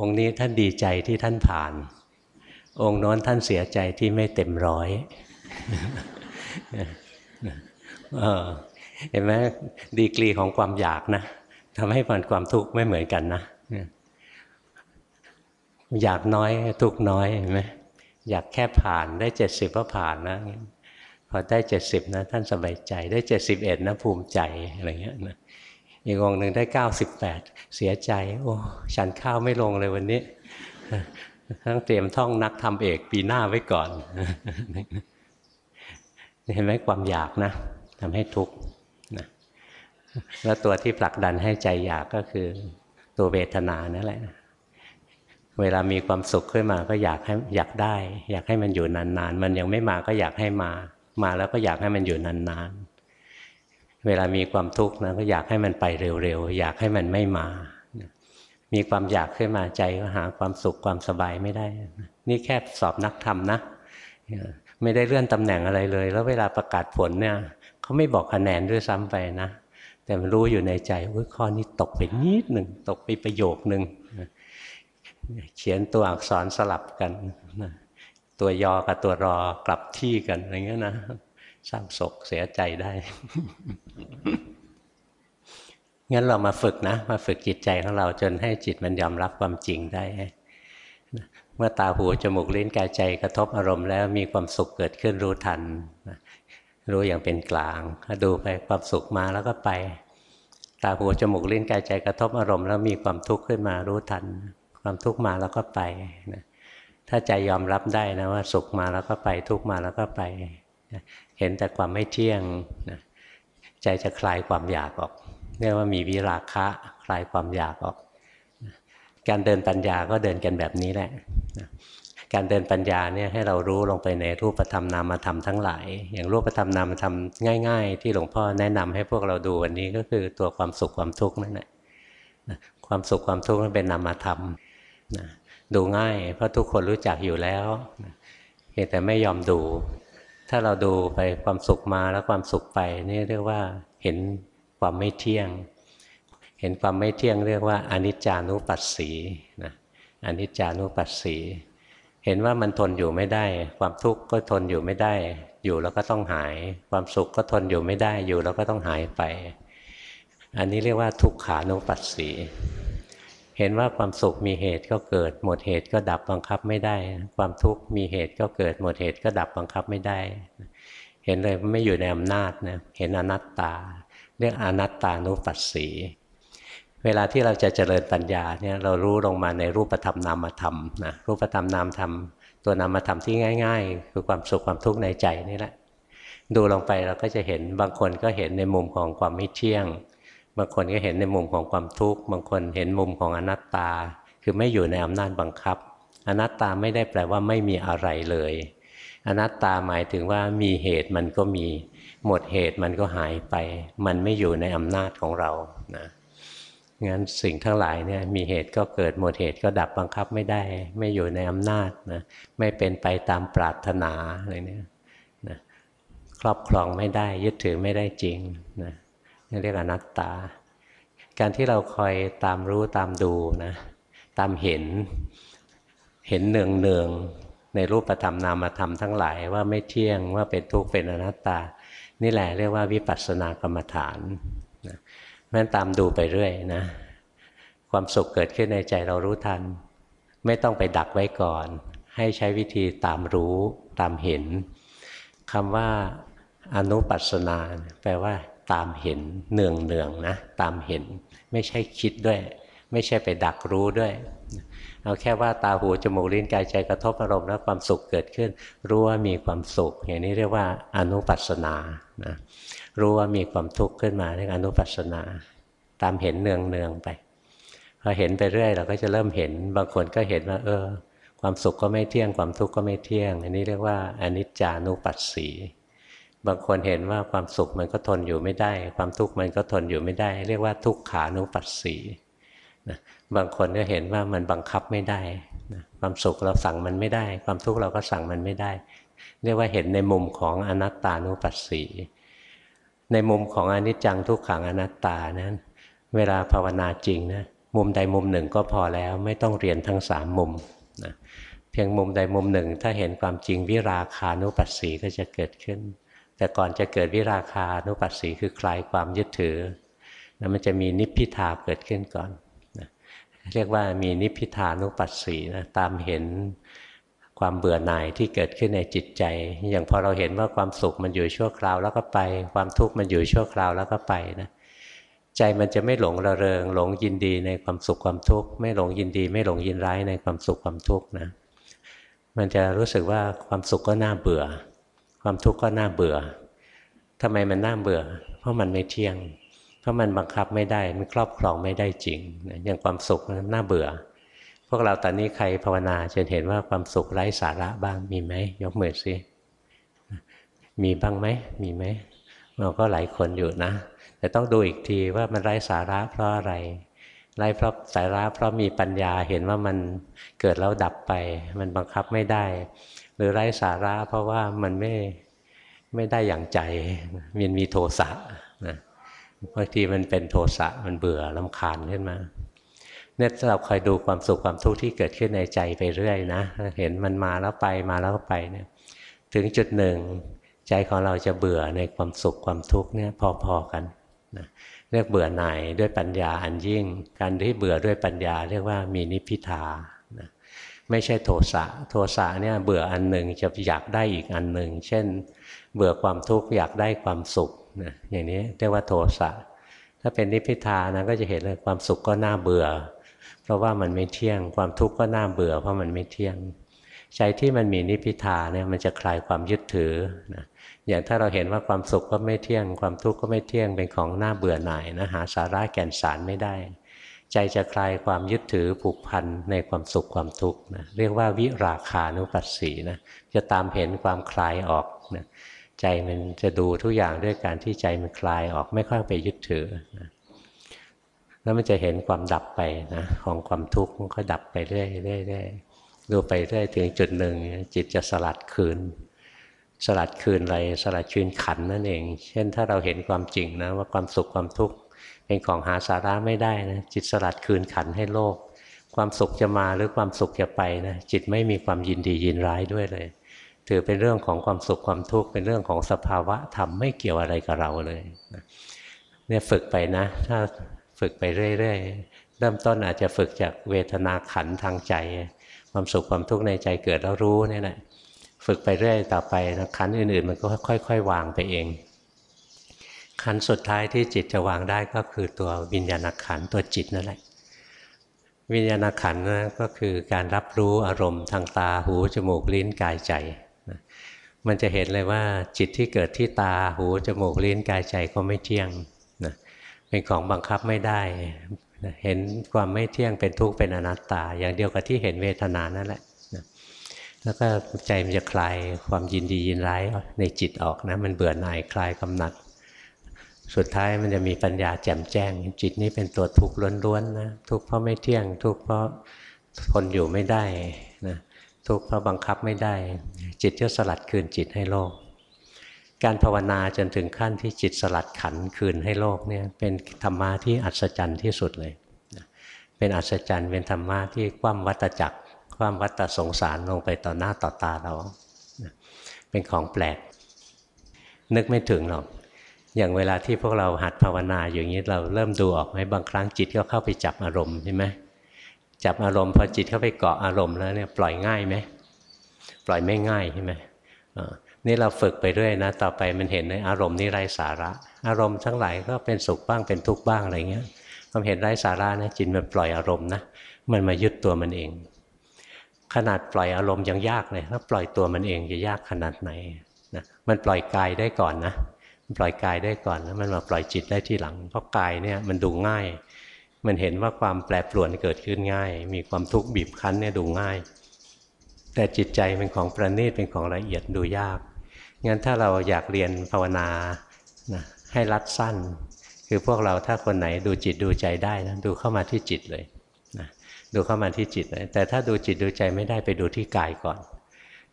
องค์นี้ท่านดีใจที่ท่านผ่าน องค์น้นท่านเสียใจที่ไม่เต็มร้อยเห็นไหมดีกรีของความอยากนะทำให้ผลความทุกข์ไม่เหมือนกันนะอยากน้อยทุกน้อยเห็นไหมอยากแค่ผ่านได้เจ็ดสิบก็ผ่านนะพอได้เจ็ดสิบนะ ท่านสบายใจได้เจ็ดสิบเอ็ดนะภูมิใจอะไรเงี้ยนะอีกองหนึ่งได้เก้าสิบแปดเสียใจ โอ้ฉันข้าวไม่ลงเลยวันนี้ ต้องเตรียมท่องนักทำเอกปีหน้าไว้ก่อนเห็นไหมความอยากนะทำให้ทุกข์นะแล้วตัวที่ผลักดันให้ใจอยากก็คือตัวเวทนานั่นแหละ เวลามีความสุขขึ้นมาก็อยากให้อยากได้ อยากให้มันอยู่นานๆ มันยังไม่มาก็อยากให้มา มาแล้วก็อยากให้มันอยู่นานๆ เวลามีความทุกข์นะก็อยากให้มันไปเร็วๆ อยากให้มันไม่มา มีความอยากขึ้นมาใจก็หาความสุขความสบายไม่ได้ นี่แค่สอบนักธรรมนะ ไม่ได้เลื่อนตำแหน่งอะไรเลย แล้วเวลาประกาศผลเนี่ยเขาไม่บอกคะแนนด้วยซ้ำไปนะ แต่มันรู้อยู่ในใจว่าข้อนี้ตกไปนิดหนึ่งตกไปประโยคหนึ่งเขียนตัวอักษรสลับกันตัวยอกับตัวรอกลับที่กันอะไรเงี้ยนะสร้างศกเสียใจได้ งั้นเรามาฝึกนะ มาฝึกจิตใจของเราจนให้จิตมันยอมรับความจริงได้ เมื่อตาหูจมูกลิ้นกายใจกระทบอารมณ์แล้วมีความสุขเกิดขึ้นรู้ทัน รู้อย่างเป็นกลางดูไปความสุขมาแล้วก็ไป ตาหูจมูกลิ้นกายใจกระทบอารมณ์แล้วมีความทุกข์ขึ้นมารู้ทัน ความทุกข์มาแล้วก็ไปนะถ้าใจยอมรับได้นะว่าสุขมาแล้วก็ไปทุกข์มาแล้วก็ไป เห็นแต่ความไม่เที่ยงนะใจจะคลายความอยากออก เรียกว่ามีวิราคะคลายความอยากออก การเดินปัญญาก็เดินกันแบบนี้แหละการเดินปัญญาเนี่ยให้เรารู้ลงไปในรูปธรรมนามธรรมทั้งหลาย อย่างรูปธรรมนามธรรมง่าย ๆ ที่หลวงพ่อแนะนำให้พวกเราดูวันนี้ก็คือตัวความสุขความทุกข์นั่นแหละความสุขความทุกข์นั้นเป็นนามธรรมดูง่ายเพราะทุกคนรู้จักอยู่แล้วเพียงแต่ไม่ยอมดู ถ้าเราดูไปความสุขมาแล้วความสุขไปนี่เรียกว่าเห็น ความไม่เที่ยง เห็นความไม่เที่ยงเรียกว่าอนิจจานุปัสสีนะอนิจจานุปัสสี เห็นว่ามันทนอยู่ไม่ได้ ความทุกข์ก็ทนอยู่ไม่ได้ อยู่แล้วก็ต้องหาย ความสุขก็ทนอยู่ไม่ได้ อยู่แล้วก็ต้องหายไป อันนี้เรียกว่าทุกขานุปัสสี เห็นว่าความสุขมีเหตุก็เกิด หมดเหตุก็ดับบังคับไม่ได้ ความทุกข์มีเหตุก็เกิด หมดเหตุก็ดับบังคับไม่ได้ เห็นเลยไม่อยู่ในอำนาจนะ เห็นอนัตตา เรียกอนัตตานุปัสสีเวลาที่เราจะเจริญปัญญาเนี่ยเรารู้ลงมาในรูปธรรมนามธรรมนะรูปธรรมนามธรรมตัวนามธรรมที่ง่าย ๆ คือความสุขความทุกข์ในใจนี่แหละ ดูลงไปเราก็จะเห็นบางคนก็เห็นในมุมของความไม่เที่ยง บางคนก็เห็นในมุมของความทุกข์บางคนเห็นมุมของอนัตตา คือไม่อยู่ในอำนาจบังคับ อนัตตาไม่ได้แปลว่าไม่มีอะไรเลย อนัตตาหมายถึงว่ามีเหตุมันก็มี หมดเหตุมันก็หายไป มันไม่อยู่ในอำนาจของเรานะงั้นสิ่งทั้งหลายเนี่ยมีเหตุก็เกิดหมดเหตุก็ดับบังคับไม่ได้ ไม่อยู่ในอำนาจนะไม่เป็นไปตามปรารถนาอะไรเนี่ยนะครอบครองไม่ได้ยึดถือไม่ได้จริงนะนี่เรียกอนัตตา การที่เราคอยตามรู้ตามดูนะตามเห็น เห็นเนืองเนืองในรูปธรรมนามธรรมทั้งหลายว่าไม่เที่ยงว่าเป็นทุกข์เป็นอนัตตา นี่แหละเรียกว่าวิปัสสนากรรมฐานนะนั้นตามดูไปเรื่อยนะ ความสุขเกิดขึ้นในใจเรารู้ทัน ไม่ต้องไปดักไว้ก่อน ให้ใช้วิธีตามรู้ตามเห็นคำว่าอนุปัสนา แปลว่า ตามเห็นเนืองเนืองนะ ตามเห็น ไม่ใช่คิดด้วย ไม่ใช่ไปดักรู้ด้วย เอาแค่ว่าตาหูจมูกลิ้นกายใจกระทบอารมณ์แล้วความสุขเกิดขึ้น รู้ว่ามีความสุข อย่างนี้เรียกว่าอนุปัสนานะรู้ว่ามีความทุกข์ขึ้นมาเรียกอนุปัสนา ตามเห็นเนืองเนืองไปพอเห็นไปเรื่อยเราก็จะเริ่มเห็นบางคนก็เห็นว่า เออ ความสุขก็ไม่เที่ยงความทุกข์ก็ไม่เที่ยง อันนี้เรียกว่าอนิจจานุปัสสีบางคนเห็นว่าความสุขมันก็ทนอยู่ไม่ได้ ความทุกข์มันก็ทนอยู่ไม่ได้ เรียกว่าทุกขานุปัสสี บางคนก็เห็นว่ามันบังคับไม่ได้นะความสุขเราสั่งมันไม่ได้ ความทุกข์เราก็สั่งมันไม่ได้ เรียกว่าเห็นในมุมของอนัตตานุปัสสีในมุมของอนิจจังทุกขังอนัตตานั้น เวลาภาวนาจริงนะมุมใดมุมหนึ่งก็พอแล้วไม่ต้องเรียนทั้งสามมุมนะเพียงมุมใดมุมหนึ่ง ถ้าเห็นความจริงวิราคานุปัสสีก็จะเกิดขึ้น แต่ก่อนจะเกิดวิราคานุปัสสีคือคลายความยึดถือแล้วมันจะมีนิพพิทาเกิดขึ้นก่อน เรียกว่ามีนิพพิทานุปัสสีนะตามเห็นความเบื่อหน่ายที่เกิดขึ้นในจิตใจ อย่างพอเราเห็นว่าความสุขมันอยู่ชั่วคราวแล้วก็ไป ความทุกข์มันอยู่ชั่วคราวแล้วก็ไปนะใจมันจะไม่หลงระเริง หลงยินดีในความสุขความทุกข์ไม่หลงยินดี ไม่หลงยินร้ายในความสุขความทุกข์นะมันจะรู้สึกว่าความสุขก็น่าเบื่อ ความทุกข์ก็น่าเบื่อทำไมมันน่าเบื่อ เพราะมันไม่เที่ยง ราะมันบังคับไม่ได้ มันครอบครองไม่ได้จริง อย่างความสุขนั้นน่าเบื่อ พวกเราตอนนี้ใครภาวนาจนเห็นว่าความสุขไร้สาระบ้างมีไหมยกมือสิมีบ้างไหมมีไหมเราก็หลายคนอยู่นะ แต่ต้องดูอีกทีว่ามันไร้สาระเพราะอะไรไร้เพราะสาระเพราะมีปัญญาเห็นว่ามันเกิดแล้วดับไป มันบังคับไม่ได้ หรือไร้สาระเพราะว่ามันไม่ไม่ได้อย่างใจมันมีโทสะนะ บางทีมันเป็นโทสะมันเบื่อลำคาญขึ้นมาเนี่ยเราคอยดูความสุขความทุกข์ที่เกิดขึ้นในใจไปเรื่อยนะ เห็นมันมาแล้วไปมาแล้วก็ไปเนี่ยถึงจุดหนึ่ง ใจของเราจะเบื่อในความสุขความทุกข์เนี่ยพอๆกันนะเรียกเบื่อหน่ายด้วยปัญญาอันยิ่ง การที่เบื่อด้วยปัญญา เรียกว่ามีนิพพิทานะไม่ใช่โทสะโทสะเนี่ยเบื่ออันหนึ่งจะอยากได้อีกอันหนึ่ง เช่น เบื่อความทุกข์อยากได้ความสุข นะอย่างนี้เรียกว่าโทสะถ้าเป็นนิพพิทานะก็จะเห็นเลยความสุขก็น่าเบื่อ เพราะว่ามันไม่เที่ยง ความทุกข์ก็น่าเบื่อ เพราะมันไม่เที่ยงใจที่มันมีนิพพิทาเนี่ยมันจะคลายความยึดถือนะอย่างถ้าเราเห็นว่าความสุขก็ไม่เที่ยง ความทุกข์ก็ไม่เที่ยงเป็นของน่าเบื่อหน่ายนะหาสาระแก่นสารไม่ได้ ใจจะคลายความยึดถือผูกพันในความสุขความทุกข์นะเรียกว่าวิราคานุปัสสีนะจะตามเห็นความคลายออก ใจมันจะดูทุกอย่างด้วยการที่ใจมันคลายออกไม่ค่อยไปยึดถือนะแล้วมันจะเห็นความดับไปนะของความทุกข์มันก็ดับไปเรื่อยๆดูไปเรื่อยถึงจุดหนึ่งจิตจะสลัดคืน สลัดคืนอะไรสลัดคืนขันนั่นเอง เช่นถ้าเราเห็นความจริงนะว่าความสุขความทุกข์เป็นของหาสาระไม่ได้นะจิตสลัดคืนขันให้โลก ความสุขจะมาหรือความสุขจะไปนะจิตไม่มีความยินดียินร้ายด้วยเลย ถือเป็นเรื่องของความสุขความทุกข์เป็นเรื่องของสภาวะธรรมไม่เกี่ยวอะไรกับเราเลยเนี่ยฝึกไปนะ ถ้าฝึกไปเรื่อยๆเริ่มต้นอาจจะฝึกจากเวทนาขันทางใจ ความสุขความทุกข์ในใจเกิดแล้วรู้นี่แหละฝึกไปเรื่อยต่อไปนะขันอื่นๆ มันก็ค่อย ๆ วางไปเอง ขันสุดท้ายที่จิตจะวางได้ก็คือตัววิญญาณขันตัวจิตนั่นแหละวิญญาณขันนะก็คือการรับรู้อารมณ์ทางตาหูจมูกลิ้นกายใจ มันจะเห็นเลยว่าจิตที่เกิดที่ตาหูจมูกลิ้นกายใจก็ไม่เที่ยงนะเป็นของบังคับไม่ได้ เห็นความไม่เที่ยงเป็นทุกข์เป็นอนัตตา อย่างเดียวกับที่เห็นเวทนานั่นแหละแล้วก็ใจมันจะคลายความยินดียินร้ายในจิตออกนะมันเบื่อหน่ายคลายกำหนัด สุดท้ายมันจะมีปัญญาแจ่มแจ้ง จิตนี้เป็นตัวทุกข์ล้วนๆนะทุกข์เพราะไม่เที่ยงทุกข์เพราะทนอยู่ไม่ได้ ทุกข์เพราะบังคับไม่ได้ จิตจะสลัดคืนจิตให้โลก การภาวนาจนถึงขั้นที่จิตสลัดขันคืนให้โลกเนี่ยเป็นธรรมะที่อัศจรรย์ที่สุดเลย เป็นอัศจรรย์เป็นธรรมะที่คว่ำวัตจักรความวัฏสงสารลงไปต่อหน้าต่อตาเรา เป็นของแปลก นึกไม่ถึงหรอกอย่างเวลาที่พวกเราหัดภาวนาอย่างนี้เราเริ่มดูออกไหมบางครั้งจิตก็เข้าไปจับอารมณ์ใช่ไหม จับอารมณ์พอจิตเข้าไปเกาะอารมณ์แล้วเนี่ยปล่อยง่ายไหมปล่อยไม่ง่ายใช่ไหมนี่เราฝึกไปเรื่อยนะ ต่อไปมันเห็นในอารมณ์นี่ไร้สาระ อารมณ์ทั้งหลายก็เป็นสุขบ้างเป็นทุกข์บ้างอะไรเงี้ยความเห็นไร้สาระนะจิตมันปล่อยอารมณ์นะมันมายึดตัวมันเอง ขนาดปล่อยอารมณ์ยังยากเลยถ้าปล่อยตัวมันเองจะยากขนาดไหนนะมันปล่อยกายได้ก่อนนะปล่อยกายได้ก่อนแล้วมันมาปล่อยจิตได้ที่หลังเพราะกายเนี่ยมันดูง่าย มันเห็นว่าความแปรปรวนเกิดขึ้นง่าย มีความทุกข์บีบคั้นเนี่ยดูง่าย แต่จิตใจเป็นของประณีตเป็นของละเอียดดูยากงั้นถ้าเราอยากเรียนภาวนานะให้รัดสั้น คือพวกเราถ้าคนไหนดูจิตดูใจได้นะดูเข้ามาที่จิตเลยดูเข้ามาที่จิตเลยแต่ถ้าดูจิตดูใจไม่ได้ไปดูที่กายก่อน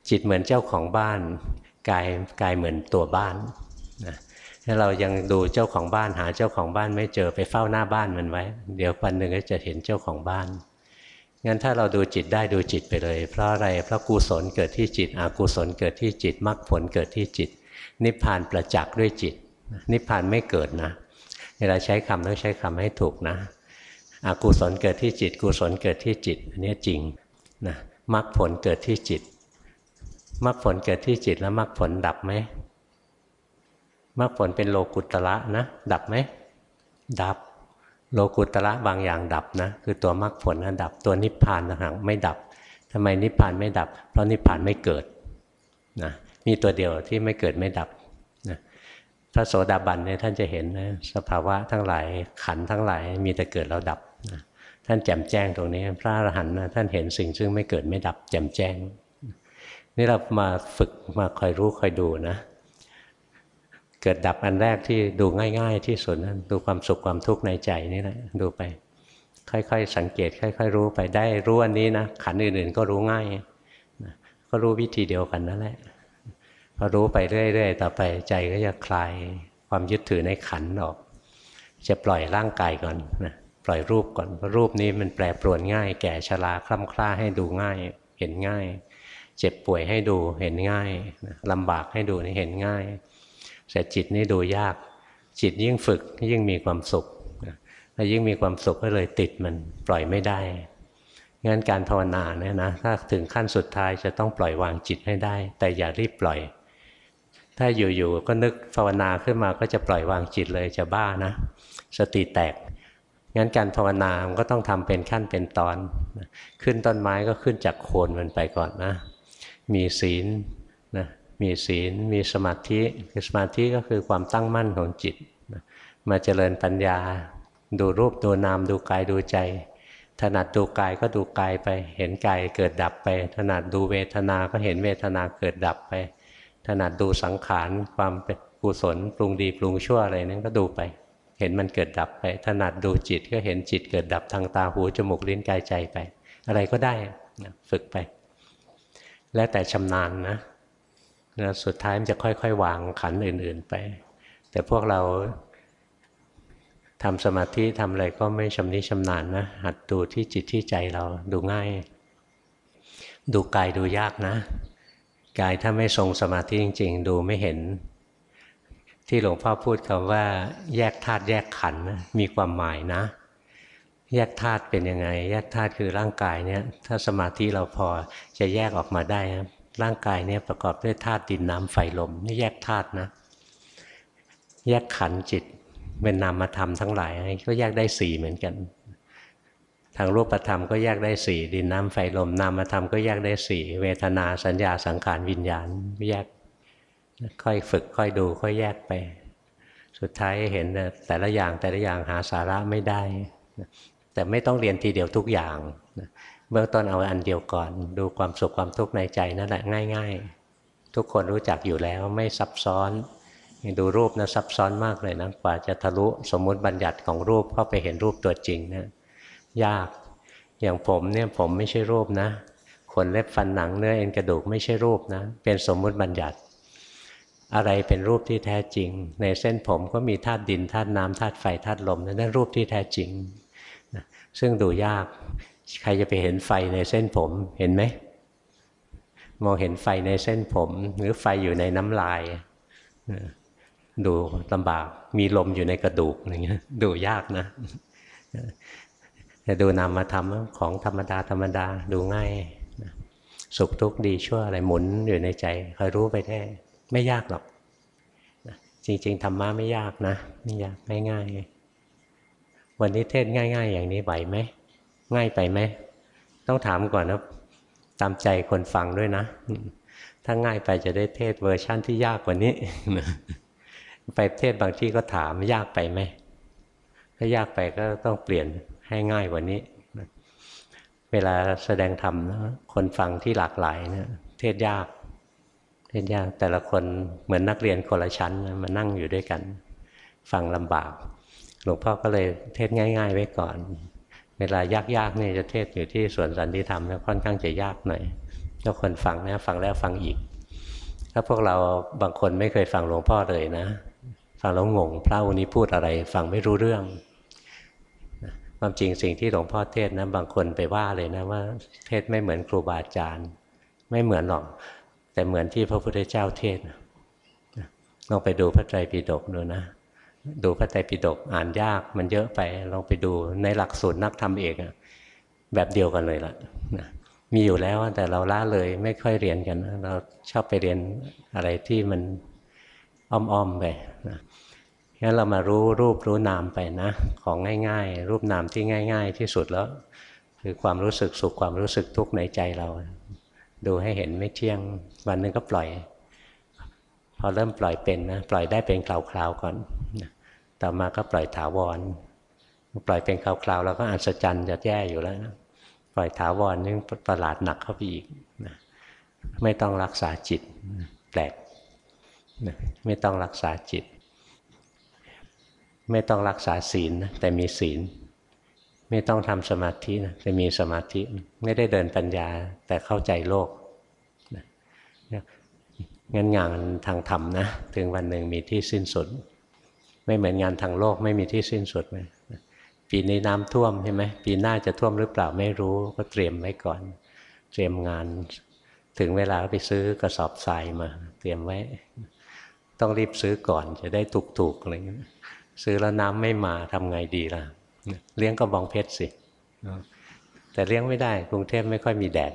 จิตเหมือนเจ้าของบ้านกายกายเหมือนตัวบ้านนะ ถ้าเรายังดูเจ้าของบ้านหาเจ้าของบ้านไม่เจอไปเฝ้าหน้าบ้านมันไว้ เดี๋ยววันหนึ่งก็จะเห็นเจ้าของบ้านงั้นถ้าเราดูจิตได้ดูจิตไปเลย เพราะอะไรเพราะกุศลเกิดที่จิตอกุศลเกิดที่จิตมรรคผลเกิดที่จิต นิพพานประจักษ์ด้วยจิต นิพพานไม่เกิดนะ เวลาใช้คำต้องใช้คำให้ถูกนะอกุศลเกิดที่จิต กุศลเกิดที่จิตอันนี้จริงนะมรรคผลเกิดที่จิตมรรคผลเกิดที่จิตแล้วมรรคผลดับไหม มรรคผลเป็นโลกุตระนะ ดับไหม ดับ โลกุตระบางอย่างดับนะ คือตัวมรรคผลนะดับ ตัวนิพพานต่างไม่ดับทำไมนิพพานไม่ดับ เพราะนิพพานไม่เกิดนะมีตัวเดียวที่ไม่เกิดไม่ดับนะพระโสดาบันเนี่ยท่านจะเห็นนะสภาวะทั้งหลายขันทั้งหลายมีแต่เกิดแล้วดับนะท่านแจ่มแจ้งตรงนี้ พระอรหันต์นะท่านเห็นสิ่งซึ่งไม่เกิดไม่ดับ แจ่มแจ้ง นี่เรามาฝึกมาคอยรู้คอยดูนะ เกิดดับอันแรกที่ดูง่าย ๆ ที่สุดนะดูความสุขความทุกข์ในใจนี่แหละดูไป ค่อยๆ สังเกต ค่อย ๆ รู้ไปได้รู้อันนี้นะขันอื่นๆก็รู้ง่ายก็รู้วิธีเดียวกันนั่นแหละพอรู้ไปเรื่อยๆต่อไปใจก็จะคลายความยึดถือในขันออก จะปล่อยร่างกายก่อนนะปล่อยรูปก่อนเพราะรูปนี้มันแปรปรวนง่าย แก่ชราคล่ำคล้าให้ดูง่าย เห็นง่าย เจ็บป่วยให้ดูเห็นง่ายลำบากให้ดูนี่เห็นง่าย แต่จิตนี่ดูยาก จิตยิ่งฝึกยิ่งมีความสุขแล้วยิ่งมีความสุขก็เลยติดมันปล่อยไม่ได้งั้นการภาวนาเนี่ยนะถ้าถึงขั้นสุดท้ายจะต้องปล่อยวางจิตให้ได้ แต่อย่ารีบปล่อย ถ้าอยู่ๆก็นึกภาวนาขึ้นมาก็จะปล่อยวางจิตเลยจะบ้านะ สติแตกงั้นการภาวนามันก็ต้องทำเป็นขั้นเป็นตอน ขึ้นต้นไม้ก็ขึ้นจากโคนมันไปก่อนนะ มีศีล มีศีล มีสมาธิคือสมาธิก็คือความตั้งมั่นของจิต มาเจริญปัญญา ดูรูปดูนามดูกายดูใจ ถนัดดูกายก็ดูกายไป เห็นกายเกิดดับไป ถนัดดูเวทนา ก็เห็นเวทนาเกิดดับไป ถนัดดูสังขารความเป็นกุศลปรุงดีปรุงชั่วอะไรนั้นก็ดูไป เห็นมันเกิดดับไป ถนัดดูจิตก็เห็นจิตเกิดดับทางตาหูจมูกลิ้นกายใจไป อะไรก็ได้ฝึกไป แล้วแต่ชำนาญนะ นะสุดท้ายมันจะค่อย ๆ วางขันอื่น ๆ ไป แต่พวกเราทำสมาธิทำอะไรก็ไม่ชำนิชำนาญนะหัดดูที่จิตที่ใจเราดูง่าย ดูกายดูยากนะกายถ้าไม่ทรงสมาธิจริง ๆ ดูไม่เห็น ที่หลวงพ่อพูดคำว่า แยกธาตุแยกขันธ์มีความหมายนะ แยกธาตุเป็นยังไง แยกธาตุคือร่างกายเนี่ย ถ้าสมาธิเราพอจะแยกออกมาได้นะ ร่างกายเนี่ยประกอบด้วยธาตุดินน้ำไฟลมนี่แยกธาตุนะ แยกขันจิตเป็นนามธรรมทั้งหลายก็แยกได้สี่เหมือนกัน ทางรูปธรรมก็แยกได้สี่ดินน้ำไฟลมนามธรรมก็แยกได้สี่เวทนาสัญญาสังขารวิญญาณแยกค่อยฝึกค่อยดูค่อยแยกไป สุดท้ายเห็นแต่ละอย่างแต่ละอย่างหาสาระไม่ได้ แต่ไม่ต้องเรียนทีเดียวทุกอย่าง เบื้องต้นเอาอันเดียวก่อน ดูความสุขความทุกข์ในใจนั่นแหละง่าย ๆ ทุกคนรู้จักอยู่แล้วไม่ซับซ้อนดูรูปนะซับซ้อนมากเลยนะกว่าจะทะลุสมมุติบัญญัติของรูปเข้าไปเห็นรูปตัวจริงนะยากอย่างผมเนี่ยผมไม่ใช่รูปนะขนเล็บฟันหนังเนื้อเอ็นกระดูกไม่ใช่รูปนะเป็นสมมุติบัญญัติ อะไรเป็นรูปที่แท้จริง ในเส้นผมก็มีธาตุดินธาตุน้ำธาตุไฟธาตุลมนั่นรูปที่แท้จริงนะซึ่งดูยาก ใครจะไปเห็นไฟในเส้นผมเห็นไหมมองเห็นไฟในเส้นผม หรือไฟอยู่ในน้ำลาย ดูลำบากมีลมอยู่ในกระดูกอะไรเงี้ยดูยากนะแต่ดูนามธรรมของธรรมดาธรรมดาดูง่ายสุขทุกข์ดีชั่วอะไรหมุนอยู่ในใจคอยรู้ไปได้ไม่ยากหรอกจริง ๆธรรมะไม่ยากนะ ไม่ยากง่ายๆวันนี้เทศน์ง่าย ๆ อย่างนี้ไหวไหม ง่ายไปไหมต้องถามก่อนนะตามใจคนฟังด้วยนะ ถ้าง่ายไปจะได้เทศน์เวอร์ชั่นที่ยากกว่านี้ไปเทศน์บางที่ก็ถามยากไปไหมถ้ายากไปก็ต้องเปลี่ยนให้ง่ายกว่านี้ เวลาแสดงธรรมคนฟังที่หลากหลายเนี่ยเทศยากเล่นยากแต่ละคนเหมือนนักเรียนคนละชั้นมานั่งอยู่ด้วยกัน ฟังลำบาก หลวงพ่อก็เลยเทศง่าย ๆ ไว้ก่อน เวลายากๆนี่จะเทศอยู่ที่ส่วนสันติธรรมแล้วค่อนข้างจะยากหน่อยแล้วคนฟังนะฟังแล้วฟังอีก ถ้าพวกเราบางคนไม่เคยฟังหลวงพ่อเลยนะ ฟังแล้วงงพระวันนี้พูดอะไร ฟังไม่รู้เรื่องความจริงสิ่งที่หลวงพ่อเทศนะบางคนไปว่าเลยนะว่า เทศไม่เหมือนครูบาอาจารย์ ไม่เหมือนหรอก แต่เหมือนที่พระพุทธเจ้าเทศลองไปดูพระไตรปิฎกดูนะ ดูพระไตรปิฎกอ่านยากมันเยอะไปลองไปดูในหลักสูตรนักธรรมเอกแบบเดียวกันเลยล่ะมีอยู่แล้วแต่เราละเลยไม่ค่อยเรียนกัน เราชอบไปเรียนอะไรที่มันอ้อมๆไปนะงั้นเรามารู้รูปรู้นามไปนะ ของง่ายๆ รูปนามที่ง่าย ๆ ที่สุดแล้ว คือความรู้สึกสุขความรู้สึกทุกข์ในใจเรา ดูให้เห็นไม่เที่ยงวันนึงก็ปล่อย อเริ่มปล่อยเป็นนะปล่อยได้เป็นคราวๆก่อนต่อมาก็ปล่อยถาวร ปล่อยเป็นคราวๆแล้วก็อัศจรรย์จะแย่อยู่แล้วนะปล่อยถาวรนี่ประหลาดหนักเข้าไปอีกนะไม่ต้องรักษาจิตแปลกนะไม่ต้องรักษาจิต ไม่ต้องรักษาศีลนะแต่มีศีล ไม่ต้องทำสมาธินะจะมีสมาธิ ไม่ได้เดินปัญญาแต่เข้าใจโลก งั้นงานทางธรรมนะ ถึงวันหนึ่งมีที่สิ้นสุด ไม่เหมือนงานทางโลกไม่มีที่สิ้นสุดไหมปีนี้น้ำท่วมใช่ไหมปีหน้าจะท่วมหรือเปล่าไม่รู้ก็เตรียมไว้ก่อน เตรียมงานถึงเวลาไปซื้อกระสอบทรายมา เตรียมไว้ตต้องรีบซื้อก่อนจะได้ถูกๆอะไรเงี้ยซื้อแล้วน้ำไม่มาทำไงดีล่ะ เลี้ยงกระบองเพชรสิแต่เลี้ยงไม่ได้ กรุงเทพไม่ค่อยมีแดด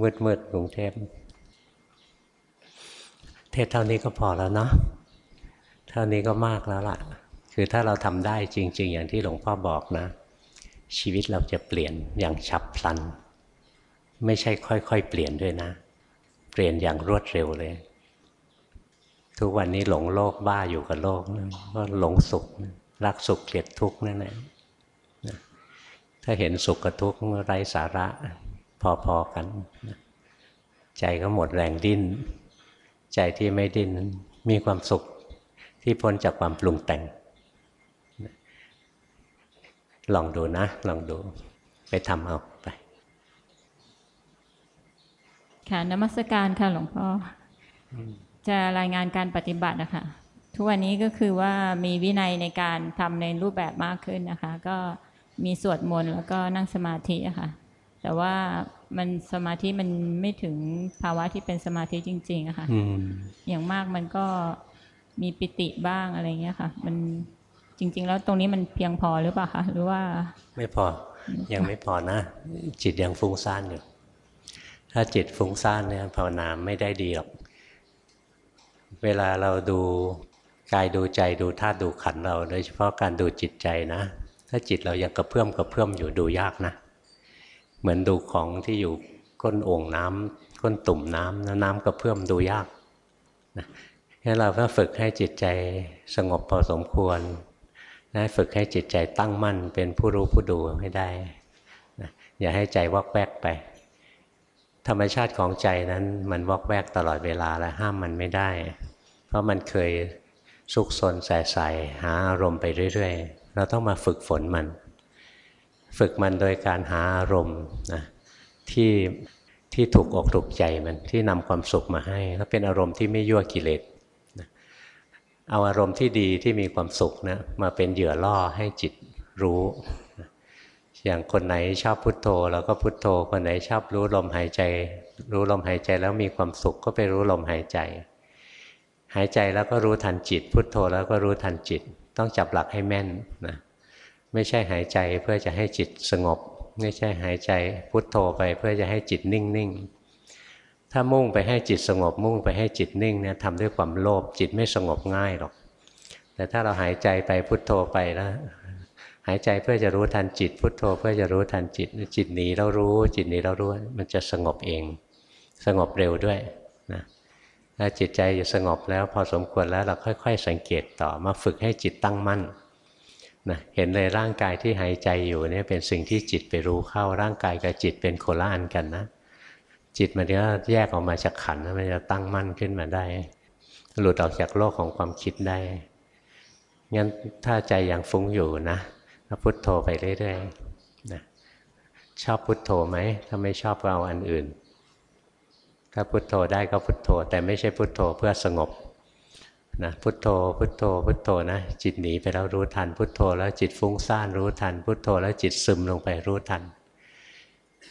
มืดมืดกรุงเทพ เทศเท่านี้ก็พอแล้วเนาะเท่านี้ก็มากแล้วล่ะ คือถ้าเราทำได้จริง ๆ อย่างที่หลวงพ่อบอกนะ ชีวิตเราจะเปลี่ยนอย่างฉับพลัน ไม่ใช่ค่อยๆ เปลี่ยนด้วยนะ เปลี่ยนอย่างรวดเร็วเลย ทุกวันนี้หลงโลกบ้าอยู่กับโลกก็หลงสุขรักสุขเกลียดทุกข์นั่นแหละถ้าเห็นสุขกับทุกข์ไร้สาระพอๆกัน ใจก็หมดแรงดิ้น ใจที่ไม่ดิ้นมีความสุขที่พ้นจากความปรุงแต่ง ลองดูนะ ลองดูไปทำเอาไป ค่ะนมัสการค่ะหลวงพ่อ จะรายงานการปฏิบัตินะคะ ทุกวันนี้ก็คือว่ามีวินัยในการทำในรูปแบบมากขึ้นนะคะ ก็มีสวดมนต์แล้วก็นั่งสมาธิะค่ะ แต่ว่า มันสมาธิมันไม่ถึงภาวะที่เป็นสมาธิจริงๆอะค่ะอืมอย่างมากมันก็มีปิติบ้างอะไรเงี้ยค่ะ มันจริง ๆ แล้วตรงนี้มันเพียงพอหรือเปล่าคะหรือว่า ไม่พอยังไม่พอนะ จิตยังฟุ้งซ่านอยู่ถ้าจิตฟุ้งซ่านเนี่ยภาวนาไม่ได้ดีหรอกเวลาเราดูกายดูใจดูธาตุดูขันธ์เรา โดยเฉพาะการดูจิตใจนะ ถ้าจิตเรายังกระเพื่อมกระเพื่อมอยู่ดูยากนะ เหมือนดูของที่อยู่ก้นโอ่งน้ำก้นตุ่มน้ำแล้วน้ำกระเพื่อมดูยากนะงั้นเราก็ฝึกให้จิตใจสงบพอสมควรนะฝึกให้จิตใจตั้งมั่นเป็นผู้รู้ผู้ดูให้ได้นะอย่าให้ใจวอกแวกไป ธรรมชาติของใจนั้นมันวอกแวกตลอดเวลาและห้ามมันไม่ได้ เพราะมันเคยซุกซนใส่ใส่หาอารมณ์ไปเรื่อย ๆ เราต้องมาฝึกฝนมัน ฝึกมันโดยการหาอารมณ์นะที่ที่ถูกอกถูกใจมันที่นำความสุขมาให้ก็เป็นอารมณ์ที่ไม่ยั่วกิเลสนะเอาอารมณ์ที่ดีที่มีความสุขนะมาเป็นเหยื่อล่อให้จิตรู้นะอย่างคนไหนชอบพุทโธเราก็พุทโธ คนไหนชอบรู้ลมหายใจ รู้ลมหายใจแล้วมีความสุขก็ไปรู้ลมหายใจ หายใจแล้วก็รู้ทันจิต พุทโธแล้วก็รู้ทันจิต ต้องจับหลักให้แม่นนะ ไม่ใช่หายใจเพื่อจะให้จิตสงบ ไม่ใช่หายใจพุทโธไปเพื่อจะให้จิตนิ่งๆ ถ้ามุ่งไปให้จิตสงบ มุ่งไปให้จิตนิ่งเนี่ยทำด้วยความโลภจิตไม่สงบง่ายหรอก แต่ถ้าเราหายใจไปพุทโธไปแล้วหายใจเพื่อจะรู้ทันจิต พุทโธเพื่อจะรู้ทันจิต จิตหนีเรารู้ จิตหนีเรารู้มันจะสงบเอง สงบเร็วด้วยนะถ้าจิตใจสงบแล้วพอสมควรแล้วเราค่อย ๆ สังเกตต่อมาฝึกให้จิตตั้งมั่น นะเห็นเลยร่างกายที่หายใจอยู่เนี่ยเป็นสิ่งที่จิตไปรู้เข้าร่างกายกับจิตเป็นโคละอันกันนะ จิตมันก็แยกออกมาจากขันมันจะตั้งมั่นขึ้นมาได้ หลุดออกจากโลกของความคิดได้งั้นถ้าใจยังฟุ้งอยู่นะพุทโธไปเรื่อยๆนะชอบพุทโธไหมถ้าไม่ชอบก็เอาอันอื่น ถ้าพุทโธได้ก็พุทโธ แต่ไม่ใช่พุทโธเพื่อสงบ นะพุทโธ พุทโธ พุทโธนะจิตหนีไปแล้วรู้ทัน พุทโธแล้วจิตฟุ้งซ่านรู้ทัน พุทโธแล้วจิตซึมลงไปรู้ทัน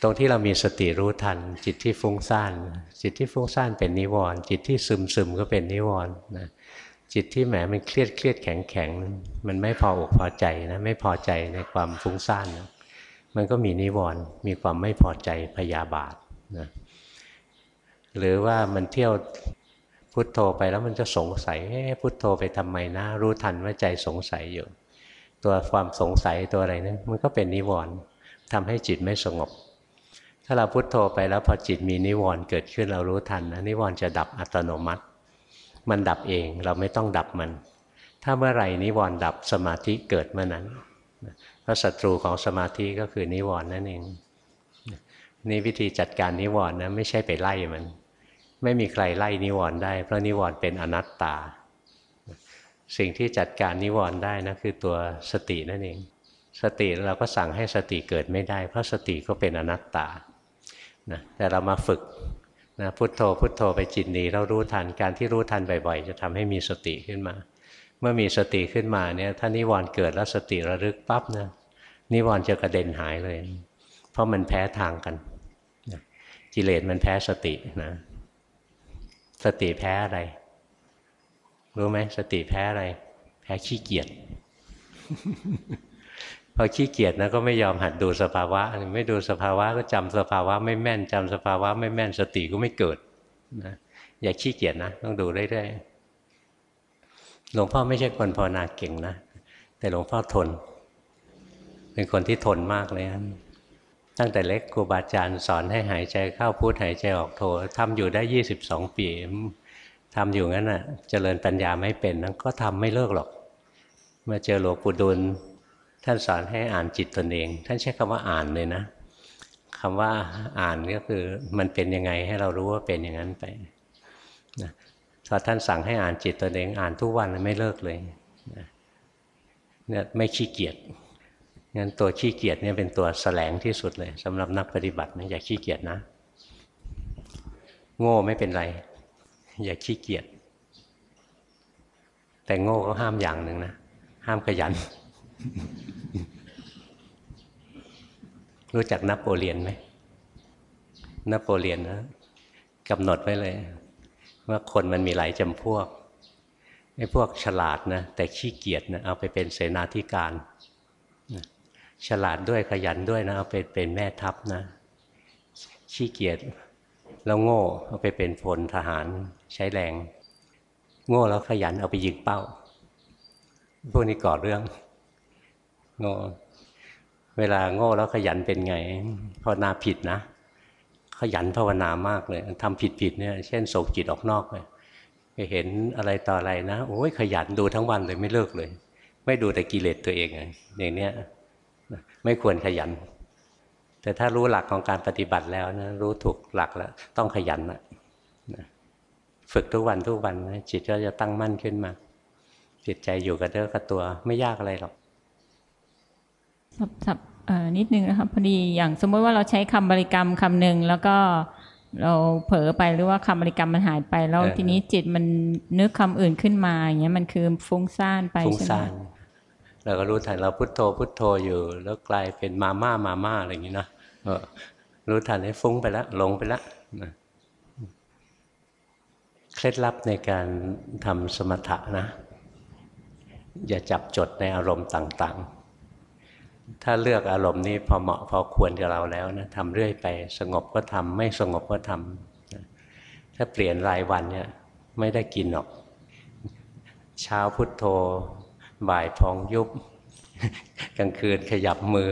ตรงที่เรามีสติรู้ทัน จิตที่ฟุ้งซ่านจิตที่ฟุ้งซ่านเป็นนิวรณ์จิตที่ซึมซึมก็เป็นนิวรณ์นะจิตที่แหมมันเครียดเครียดแข็งแข็งมันไม่พออกพอใจนะไม่พอใจในความฟุ้งซ่านนะมันก็มีนิวรณ์มีความไม่พอใจพยาบาทนะหรือว่ามันเที่ยว พุทโธไปแล้วมันจะสงสัยพุทโธไปทำไมนะ รู้ทันว่าใจสงสัยอยู่ ตัวความสงสัยตัวอะไรนะั้นมันก็เป็นนิวรณ์ทำให้จิตไม่สงบ ถ้าเราพุทโธไปแล้วพอจิตมีนิวรณ์เกิดขึ้นเรารู้ทันนะนิวรณ์จะดับอัตโนมัติ มันดับเองเราไม่ต้องดับมัน ถ้าเมื่อไหร่นิวรณ์ดับสมาธิเกิดเมื่อนั้นเพราะศัตรูของสมาธิก็คือนิวรณ์นั่นเองนี่วิธีจัดการนิวรณ์นะไม่ใช่ไปไล่มัน ไม่มีใครไล่นิวรณ์ได้เพราะนิวรณ์เป็นอนัตตา สิ่งที่จัดการนิวรณ์ได้นะคือตัวสตินั่นเอง สติเราก็สั่งให้สติเกิดไม่ได้ เพราะสติก็เป็นอนัตตานะแต่เรามาฝึกนะพุทโธพุทโธไปจิตหนีเรารู้ทันการที่รู้ทันบ่อยๆ จะทำให้มีสติขึ้นมา เมื่อมีสติขึ้นมาเนี่ยถ้านิวรณ์เกิดแล้วสติระลึกปั๊บนะนิวรณ์จะกระเด็นหายเลย เพราะมันแพ้ทางกันกิเลสมันแพ้สตินะ สติแพ้อะไร รู้ไหมสติแพ้อะไร แพ้ขี้เกียจพอขี้เกียจนะก็ไม่ยอมหัดดูสภาวะ ไม่ดูสภาวะก็จำสภาวะไม่แม่นจำสภาวะไม่แม่นสติก็ไม่เกิดนะอย่าขี้เกียจนะต้องดูเรื่อยๆหลวงพ่อไม่ใช่คนภาวนาเก่งนะแต่หลวงพ่อทน เป็นคนที่ทนมากเลยนะ ตั้งแต่เล็กครูบาอาจารย์สอนให้หายใจเข้าพุทหายใจออกโททำอยู่ได้ 22 ปีทำอยู่งั้นน่ะเจริญปัญญาไม่เป็นนั้นก็ทำไม่เลิกหรอก มาเจอหลวงปู่ดุลท่านสอนให้อ่านจิตตนเอง ท่านใช้คำว่าอ่านเลยนะคำว่าอ่านก็คือมันเป็นยังไงให้เรารู้ว่าเป็นอย่างนั้นไปนะพอท่านสั่งให้อ่านจิตตนเองอ่านทุกวันไม่เลิกเลยนะเนี่ยไม่ขี้เกียจ งั้นตัวขี้เกียจเนี่ยเป็นตัวแสลงที่สุดเลยสำหรับนักปฏิบัตินะอย่าขี้เกียจนะ โง่ไม่เป็นไร อย่าขี้เกียจแต่โง่ก็ห้ามอย่างหนึ่งนะ ห้ามขยัน รู้จักนโปเลียนไหมนโปเลียนนะกำหนดไว้เลย ว่าคนมันมีหลายจำพวกไอ้พวกฉลาดนะแต่ขี้เกียจนะเอาไปเป็นเสนาธิการ ฉลาดด้วยขยันด้วยนะเอาไปเป็นแม่ทัพนะ ขี้เกียจแล้วโง่เอาไปเป็นพลทหารใช้แรง โง่แล้วขยันเอาไปยิงเป้า พวกนี้ก่อเรื่อง โง่เวลาโง่แล้วขยันเป็นไงภาวนาผิดนะ ขยันภาวนามากเลยทำผิดผิดๆเนี่ยเช่นส่งจิตออกนอกเลยไปเห็นอะไรต่ออะไรนะโอ้ยขยันดูทั้งวันเลยไม่เลิกเลย ไม่ดูแต่กิเลสตัวเองอย่างเนี้ย ไม่ควรขยัน แต่ถ้ารู้หลักของการปฏิบัติแล้วนะรู้ถูกหลักแล้ว ต้องขยันนะฝึกทุกวันทุกวันนะจิตก็จะตั้งมั่นขึ้นมา จิตใจอยู่กับเนื้อกับตัวไม่ยากอะไรหรอกสับสับเอ่อนิดนึงนะครับพอดีอย่างสมมติว่าเราใช้คำบริกรรมคำหนึ่งแล้วก็เราเผลอไปหรือว่าคำบริกรรมมันหายไป แล้วเออทีนี้จิตมันนึกคำอื่นขึ้นมาอย่างเงี้ยมันคือฟุ้งซ่านไปฟุ้งใช่ไหมซ่าน เราก็รู้ทันเราพุทโธพุทโธอยู่ แล้วกลายเป็นมาม่ามาม่าอะไรอย่างนี้นะรู้ทันให้ฟุ้งไปแล้วหลงไปแล้วนะเคล็ดลับในการทำสมถะนะ อย่าจับจดในอารมณ์ต่างๆ ถ้าเลือกอารมณ์นี้พอเหมาะพอควรกับเราแล้วนะทำเรื่อยไป สงบก็ทำไม่สงบก็ทำถ้าเปลี่ยนรายวันเนี่ยไม่ได้กินหรอก เช้าพุทโธ บ่ายพองยุบกลางคืนขยับมือ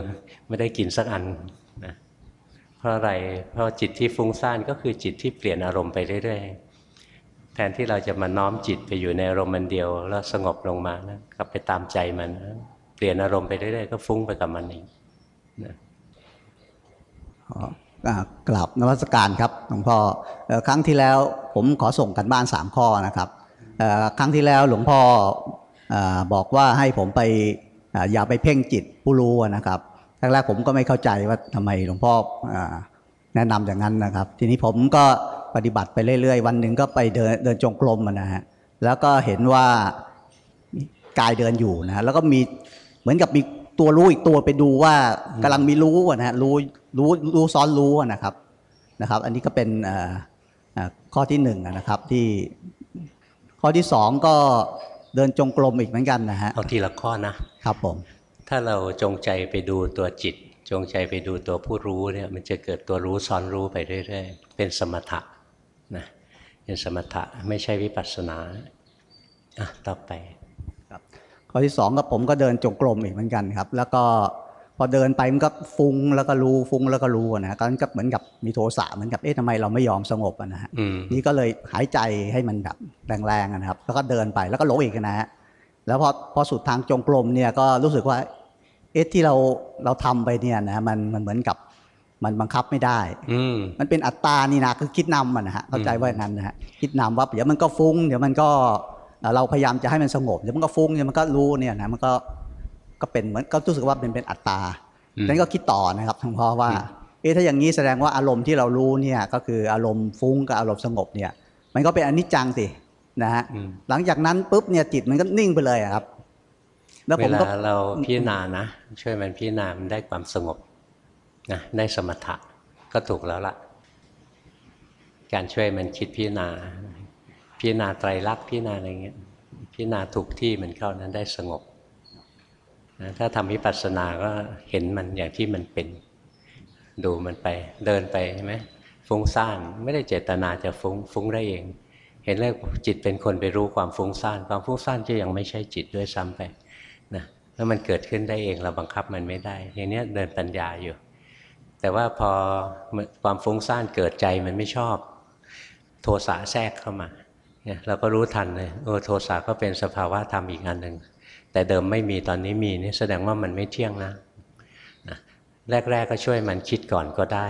ไม่ได้กินสักอันนะเพราะอะไรเพราะจิตที่ฟุ้งซ่านก็คือจิตที่เปลี่ยนอารมณ์ไปเรื่อยๆแทนที่เราจะมาน้อมจิตไปอยู่ในอารมณ์มันเดียว แล้วสงบลงมานะกลับไปตามใจมันนะเปลี่ยนอารมณ์ไปเรื่อยๆก็ฟุ้งไปกับมันเองนะขอกราบนวัตการครับหลวงพ่อครั้งที่แล้วผมขอส่งกันบ้านสามข้อนะครับครั้งที่แล้วหลวงพ่อ บอกว่าให้ผมไปออย่าไปเพ่งจิตผู้รู้นะครับแรกๆผมก็ไม่เข้าใจว่าทำไมหลวงพ่ออแนะนำอย่างนั้นนะครับ ทีนี้ผมก็ปฏิบัติไปเรื่อยๆ วันหนึ่งก็ไปเดินเดินจงกรมนะฮะแล้วก็เห็นว่ากายเดินอยู่นะฮะแล้วก็มีเหมือนกับมีตัวรู้อีกตัวไปดูว่ากำลังมีรู้นะฮะรู้รู้รู้ซ้อนรู้นะครับนะครับ อันนี้ก็เป็นข้อที่หนึ่งนะครับที่ข้อที่สองก็ เดินจงกรมอีกเหมือนกันนะฮะเอาทีละข้อนะครับผม ถ้าเราจงใจไปดูตัวจิต จงใจไปดูตัวผู้รู้เนี่ยมันจะเกิดตัวรู้ซ้อนรู้ไปเรื่อยๆ เป็นสมถะนะเป็นสมถะไม่ใช่วิปัสสนาอะต่อไปข้อที่สองก็ผมก็เดินจงกรมอีกเหมือนกันครับ แล้วก็ พอเดินไปมันก็ฟุ้งแล้วก็รู้ฟุ้งแล้วก็รู้อะนะก็ก็เหมือนกับมีโทสะเหมือนกับเอ๊ะทำไมเราไม่ยอมสงบอะนะฮะอืมนี่ก็เลยหายใจให้มันแบบแรงๆอะนะครับ แล้วก็เดินไปแล้วก็หลงอีกนะฮะแล้วพอพอสุดทางจงกรมเนี่ยก็รู้สึกว่าเอ๊ะที่เราเราทำไปเนี่ยนะมันมันเหมือนกับมันบังคับไม่ได้ อืมมันเป็นอัตตานี่นะคือคิดนำอะนะฮะเข้าใจว่าอย่างนั้นนะฮะคิดนำว่าเดี๋ยวมันก็ฟุ้ง เดี๋ยวมันก็เอ่อเราพยายามจะให้มันสงบเดี๋ยวมันก็ฟุ้งเดี๋ยวมันก็รู้เนี่ยนะมันก็ ก็เป็นเหมือนก็รู้สึกว่าเป็นเป็นอัตตาอืมนั้นก็คิดต่อนะครับทั้งพ่อว่าอืมเอ๊ะถ้าอย่างนี้แสดงว่าอารมณ์ที่เรารู้เนี่ยก็คืออารมณ์ฟุ้งกับอารมณ์สงบเนี่ย มันก็เป็นอนิจจังสินะฮะอืมหลังจากนั้นปุ๊บเนี่ยจิตมันก็นิ่งไปเลยอะครับ แล้วเวผมก็ลาเราพิจารณานะช่วยมันพิจารณามันได้ความสงบนะได้สมถะก็ถูกแล้วล่ะ การช่วยมันคิดพิจารณา พิจารณาไตรลักษณ์พิจารณาอะไรเงี้ยพิจารณาถูกที่มันเข้านั้นได้สงบ นะถ้าทำวิปัสสนาก็เห็นมันอย่างที่มันเป็น ดูมันไป เดินไปใช่ไหมฟุ้งซ่านไม่ได้เจตนาจะฟุ้งฟุ้งได้เอง เห็นแล้วจิตเป็นคนไปรู้ความฟุ้งซ่านความฟุ้งซ่านจะยังไม่ใช่จิตด้วยซ้ำไปนะแล้วมันเกิดขึ้นได้เองเราบังคับมันไม่ได้อย่างเนี้ยเดินปัญญาอยู่ แต่ว่าพอความฟุ้งซ่านเกิดใจมันไม่ชอบ โทสะแทรกเข้ามาเนี่ยเราก็รู้ทันเลยเออโทสะก็เป็นสภาวะธรรมอีกอันหนึ่ง แต่เดิมไม่มีตอนนี้มีนี่แสดงว่ามันไม่เที่ยงนะนะแรก ๆ ก็ช่วยมันคิดก่อนก็ได้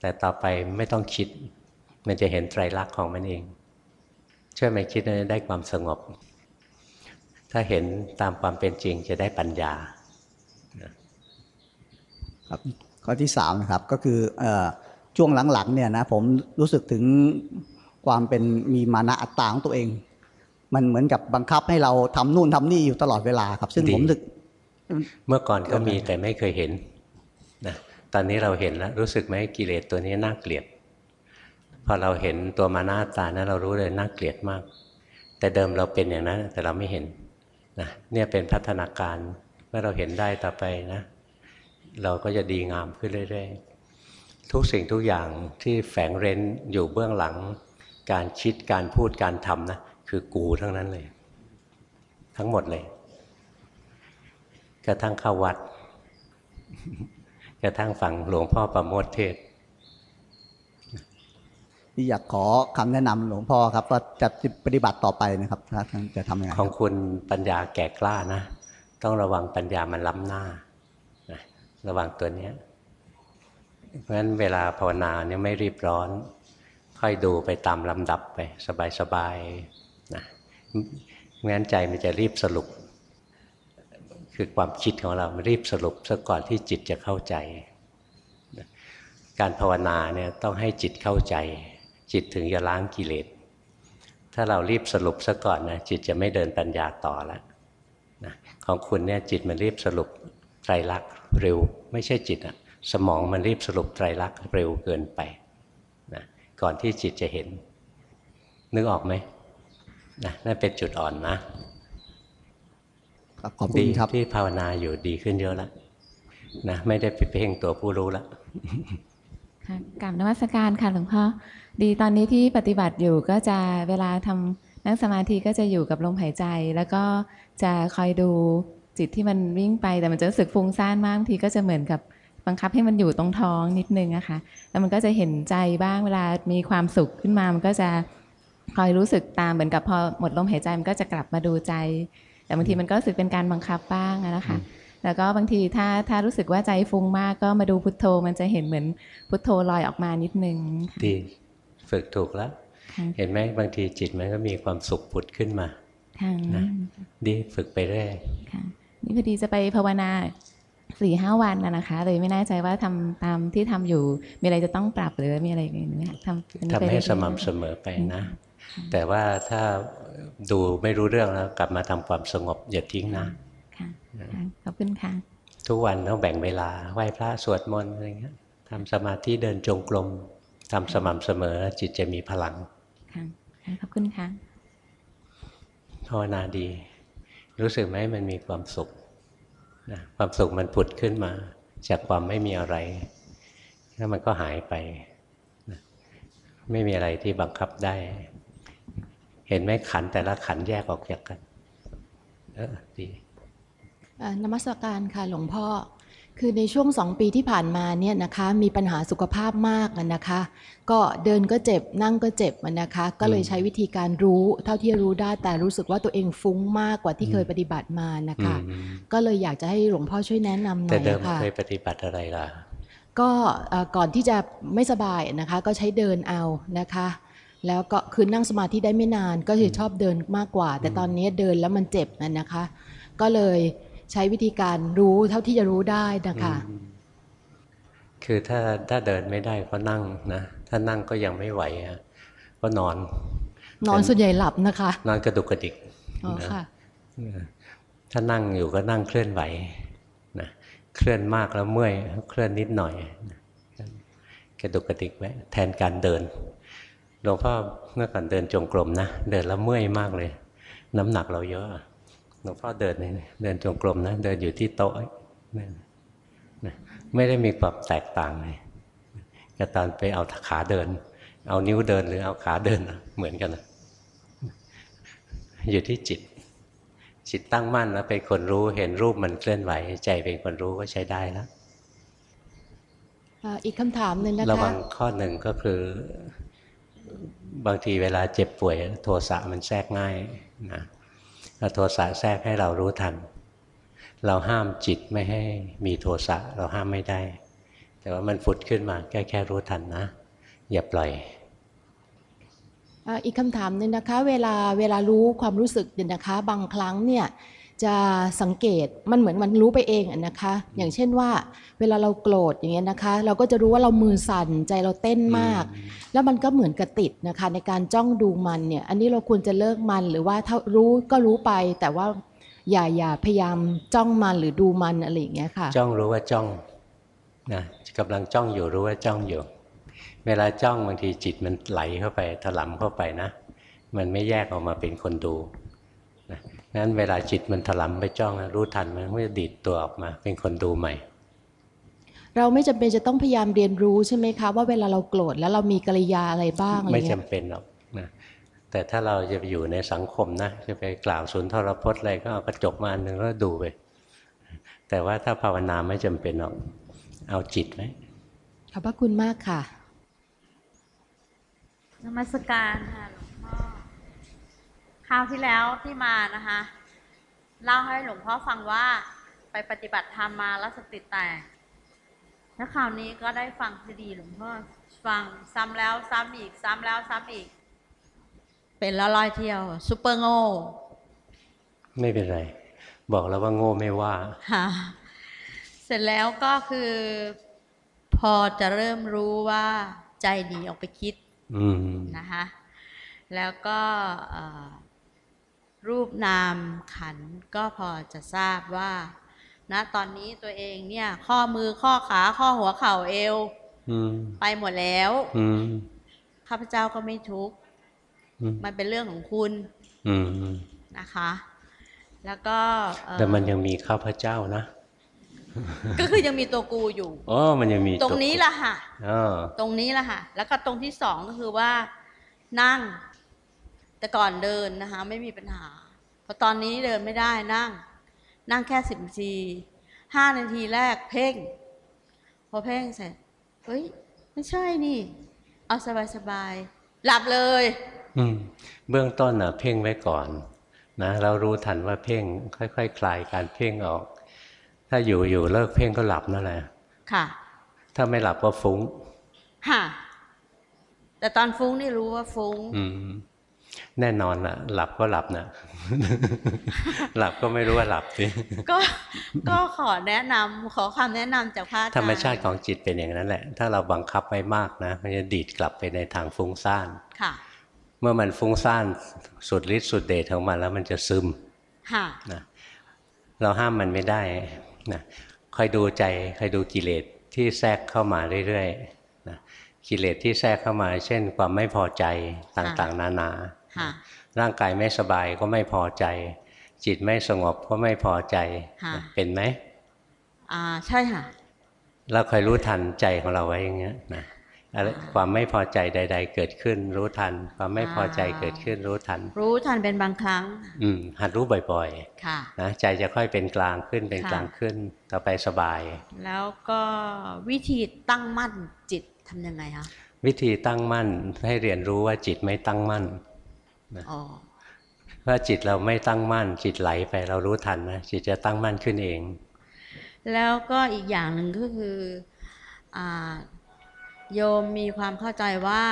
แต่ต่อไปไม่ต้องคิด มันจะเห็นไตรลักษณ์ของมันเอง ช่วยมันคิดได้ความสงบ ถ้าเห็นตามความเป็นจริงจะได้ปัญญาครับข้อที่สามนะครับก็คืออช่วงหลังๆเนี่ยนะผมรู้สึกถึงความเป็นมีมานะอัตตาของตัวเอง มันเหมือนกับบังคับให้เราทำนู่นทำนี่อยู่ตลอดเวลาครับ ซึ่งดีผมรู้สึก เมื่อก่อนก็มีแต่ไม่เคยเห็นนะตอนนี้เราเห็นแล้ว รู้สึกไหมกิเลสตัวนี้น่าเกลียด พอเราเห็นตัวมานาตานะเรารู้เลยน่าเกลียดมาก แต่เดิมเราเป็นอย่างนั้น แต่เราไม่เห็นนะเนี่ยเป็นพัฒนาการเมื่อเราเห็นได้ต่อไปนะ เราก็จะดีงามขึ้นเรื่อยๆทุกสิ่งทุกอย่างที่แฝงเร้นอยู่เบื้องหลัง การคิดการพูดการทำนะ คือกูทั้งนั้นเลย ทั้งหมดเลยกระทั่งเข้าวัดกระทั่งฟังหลวงพ่อประโมทเทศน์ที่อยากขอคำแนะนำหลวงพ่อครับว่าจะปฏิบัติต่อไปนะครับถ้าจะทำยังไงของคุณปัญญาแก่กล้านะ ต้องระวังปัญญามันล้ำหน้านะระวังตัวเนี้ยเพราะฉะนั้นเวลาภาวนาเนี่ยไม่รีบร้อน ค่อยดูไปตามลำดับไป สบายๆนะไม่ งั้นใจมันจะรีบสรุป คือความคิดของเรามันรีบสรุปซะก่อนที่จิตจะเข้าใจ การภาวนาเนี่ยต้องให้จิตเข้าใจ จิตถึงจะล้างกิเลส ถ้าเรารีบสรุปซะก่อนนะจิตจะไม่เดินปัญญาต่อแล้วนะของคุณเนี่ยจิตมันรีบสรุปไตรลักษณ์เร็ว ไม่ใช่จิตอะสมองมันรีบสรุปไตรลักษณ์เร็วเกินไปนะก่อนที่จิตจะเห็น นึกออกไหม นะนั่นเป็นจุดอ่อนนะครับขอบคุดีณครับที่ภาวนาอยู่ดีขึ้นเยอะแล้วนะไม่ได้ไปเพ่งตัวผู้รู้แล้วค่ะกราบนมัสการค่ะหลวงพ่อดีตอนนี้ที่ปฏิบัติอยู่ก็จะเวลาทำนั่งสมาธิก็จะอยู่กับลมหายใจ แล้วก็จะคอยดูจิตที่มันวิ่งไปแต่มันจะรู้สึกฟุ้งซ่านมากบางทีก็จะเหมือนกับบังคับให้มันอยู่ตรงท้องนิดนึงอะค่ะแล้วมันก็จะเห็นใจบ้างเวลามีความสุขขึ้นมามันก็จะ คอยรู้สึกตามเหมือนกับพอหมดลมหายใจมันก็จะกลับมาดูใจ แต่บางทีมันก็รู้สึกเป็นการบังคับบ้างอะนะคะแล้วก็บางทีถ้าถ้ารู้สึกว่าใจฟุ้งมากก็มาดูพุทโธมันจะเห็นเหมือนพุทโธลอยออกมานิดนึงค่ะดีฝึกถูกแล้วค่ะเห็นไหมบางทีจิตมันก็มีความสุขผุดขึ้นมาค่ะนะดีฝึกไปเรื่อยค่ะนี่พอดีจะไปภาวนาสี่ห้าวันนะนะคะเลยไม่แน่ใจว่าทำตามที่ทำอยู่ มีอะไรจะต้องปรับหรือมีอะไรอย่างนี้ทำอันนี้ทำไปให้รื่อยๆสม่ำเสมอไปนะ แต่ว่าถ้าดูไม่รู้เรื่องแล้วกลับมาทำความสงบอย่าทิ้งนะค่ะค่ะขอบคุณค่ะ ทุกวันต้องแบ่งเวลาไหว้พระสวดมนต์อะไรเงี้ยทำสมาธิเดินจงกรมทำสม่ำเสมอจิตจะมีพลังค่ะค่ะขอบคุณค่ะภาวนาดี รู้สึกไหมมันมีความสุขนะความสุขมันผุดขึ้นมา จากความไม่มีอะไร แล้วมันก็หายไปนะไม่มีอะไรที่บังคับได้ เห็นไหมขันแต่ละขันแยกออกจากกัน เออดีเอ่อนมัสการค่ะหลวงพ่อ คือในช่วงสองปีที่ผ่านมาเนี่ยนะคะ มีปัญหาสุขภาพมากอะนะคะ ก็เดินก็เจ็บนั่งก็เจ็บอะนะคะ ก็เลยใช้วิธีการรู้ เท่าที่รู้ได้แต่รู้สึกว่าตัวเองฟุ้งมากกว่าที่เคยปฏิบัติมานะคะอืมก็เลยอยากจะให้หลวงพ่อช่วยแนะนำหน่แต่อยเดิมอะค่ะเคยปฏิบัติอะไรล่ะก็เอ่อก่อนที่จะไม่สบายนะคะ ก็ใช้เดินเอานะคะ แล้วก็คือนั่งสมาธิได้ไม่นานก็คือชอบเดินมากกว่า แต่ตอนนี้เดินแล้วมันเจ็บอะนะคะ ก็เลยใช้วิธีการรู้เท่าที่จะรู้ได้นะคะอืมคือถ้าถ้าเดินไม่ได้ก็นั่งนะ ถ้านั่งก็ยังไม่ไหวอะก็นอน นอนส่วนใหญ่หลับนะคะ นอนกระดุกกระดิกอ๋อนะค่ะเออถ้านั่งอยู่ก็นั่งเคลื่อนไหวนะเคลื่อนมากแล้วเมื่อยเคลื่อนนิดหน่อยนะกระดุกกระดิกไว้แทนการเดิน หลวงพ่อเมื่อก่อนเดินจงกรมนะเดินแล้วเมื่อยมากเลย น้ำหนักเราเยอะหลวงพ่อเดินเนี่ยเดินจงกรมนะเดินอยู่ที่โต๊ะนั่นนะไม่ได้มีความแตกต่างเลยกับตอนไปเอาขาเดิน เอานิ้วเดินหรือเอาขาเดินนะเหมือนกันนะอยู่ที่จิต จิตตั้งมั่นแล้วเป็นคนรู้เห็นรูปมันเคลื่อนไหว ใจเป็นคนรู้ก็ใช้ได้แล้วอ่าอีกคำถามหนึ่งนะระวัคะงข้อหนึ่งก็คือ บางทีเวลาเจ็บป่วยโทสะมันแทรกง่ายนะพอโทสะแทรกให้เรารู้ทัน เราห้ามจิตไม่ให้มีโทสะเราห้ามไม่ได้ แต่ว่ามันฝุดขึ้นมาแค่แค่รู้ทันนะ อย่าปล่อยอีกคำถามหนึ่งนะคะ เวลาเวลารู้ความรู้สึกเนี่ยนะคะ บางครั้งเนี่ย จะสังเกตมันเหมือนมันรู้ไปเองอะนะคะ อย่างเช่นว่า เวลาเราโกรธอย่างเงี้ยนะคะ เราก็จะรู้ว่าเรามือสั่นใจเราเต้นมาก แล้วมันก็เหมือนกระติดนะคะ ในการจ้องดูมันเนี่ยอันนี้เราควรจะเลิกมันหรือว่าถ้ารู้ก็รู้ไป แต่ว่าอย่าอย่าพยายามจ้องมันหรือดูมันอะไรอย่างเงี้ยค่ะ จ้องรู้ว่าจ้องนะกำลังจ้องอยู่รู้ว่าจ้องอยู่ เวลาจ้องบางทีจิตมันไหลเข้าไปถลำเข้าไปนะ มันไม่แยกออกมาเป็นคนดูนะ งั้นเวลาจิตมันถลำไปจ้องนะรู้ทันมันก็จะดีดตัวออกมา เป็นคนดูใหม่ เราไม่จำเป็นจะต้องพยายามเรียนรู้ใช่ไหมคะว่าเวลาเราโกรธแล้วเรามีกริยาอะไรบ้างอะไรไม่เงี้จำยเป็นหรอกนะแต่ถ้าเราจะไปอยู่ในสังคมนะจะไปกล่าวสุนทรพจน์อะไรก็เอากระจกมาอันหนึ่งแล้วดูไปแต่ว่าถ้าภาวนาไม่จำเป็นหรอกเอาจิตไหมขอบพระคุณมากค่ะนมัสการค่ะหลวงพ่อค ราวที่แล้วที่มานะคะเล่าให้หลวงพ่อฟังว่าไปปฏิบัติธรรมมาแล้วสติแตกแล้วคราวนี้ก็ได้ฟังซีดีหลวงพ่อฟังซ้ำแล้วซ้ำอีก ซ้ำแล้วซ้ำอีก เป็นละร้อยเที่ยวซูเปอร์โง่ไม่เป็นไร บอกแล้วว่าโง่ไม่ว่าค่ะเสร็จแล้วก็คือ พอจะเริ่มรู้ว่าใจหนีออกไปคิดอืมนะคะแล้วก็เอ่อ รูปนามขันธ์ก็พอจะทราบว่าณตอนนี้ตัวเองเนี่ย ข้อมือข้อขาข้อหัวเข่าเอวอืมไปหมดแล้วอืมข้าพเจ้าก็ไม่ทุกข์อืมมันเป็นเรื่องของคุณอืมนะคะ แล้วก็เอ่อแต่มันยังมีข้าพเจ้านะก็คือยังมีตัวกูอยู่อ๋อมันยังมีตรงนี้วละค่ะอ๋อตรงนี้แหละค่ะ แล้วก็ตรงที่สองก็คือว่า นั่ง แต่ก่อนเดินนะคะ ไม่มีปัญหาพอตอนนี้เดินไม่ได้นั่ง นั่งแค่สิบนาทีห้านาทีแรกเพ่ง พอเพ่งเสร็จเฮ้ย ไม่ใช่นี่ เอาสบายสบายๆหลับเลย อืม เบื้องต้นน่ะ เพ่งไว้ก่อนนะเรารู้ทันว่าเพ่ง ค่อยๆคคลายการเพ่งออก ถ้าอยู่อยู่เลิกเพ่งก็หลับนั่นแหละค่ะ ถ้าไม่หลับก็ฟุ้งค่ะแต่ตอนฟุ้งนี่รู้ว่าฟุ้ง อืม แน่นอนละหลับก็หลับนะหลับก็ไม่รู้ว่าหลับสิก็ก็ขอแนะนำขอคำแนะนำจากพระอาจารย์ธรรมชาติของจิตเป็นอย่างนั้นแหละ ถ้าเราบังคับไว้มากนะ มันจะดีดกลับไปในทางฟุ้งซ่านค่ะ เมื่อมันฟุ้งซ่านสุดฤทธิ์สุดเดชของมันแล้วมันจะซึมค่ะนะเราห้ามมันไม่ได้นะคอยดูใจคอยดูกิเลสที่แทรกเข้ามาเรื่อยๆนะกิเลสที่แทรกเข้ามา เช่นความไม่พอใจต่างๆ นานาค่ะ ร่างกายไม่สบายก็ไม่พอใจ จิตไม่สงบก็ไม่พอใจค่ะเป็นไหมอ่าใช่ค่ะเราคอยรู้ทันใจของเราไว้อย่างเงี้ยนะอะไรความไม่พอใจใด ๆ เกิดขึ้น รู้ทัน ความไม่พอใจเกิดขึ้นรู้ทัน รู้ทันเป็นบางครั้ง อืมหัดรู้บ่อยค่ะๆนะใจจะค่อยเป็นกลางขึ้นเป็นค่ะกลางขึ้นต่อไปสบาย แล้วก็วิธีตั้งมั่นจิตทำยังไงคะวิธีตั้งมั่นให้เรียนรู้ว่าจิตไม่ตั้งมั่น อ๋อว่าจิตเราไม่ตั้งมั่น จิตไหลไปเรารู้ทันนะจิตจะตั้งมั่นขึ้นเอง แล้วก็อีกอย่างหนึ่งก็คืออ่าโยมมีความเข้าใจว่า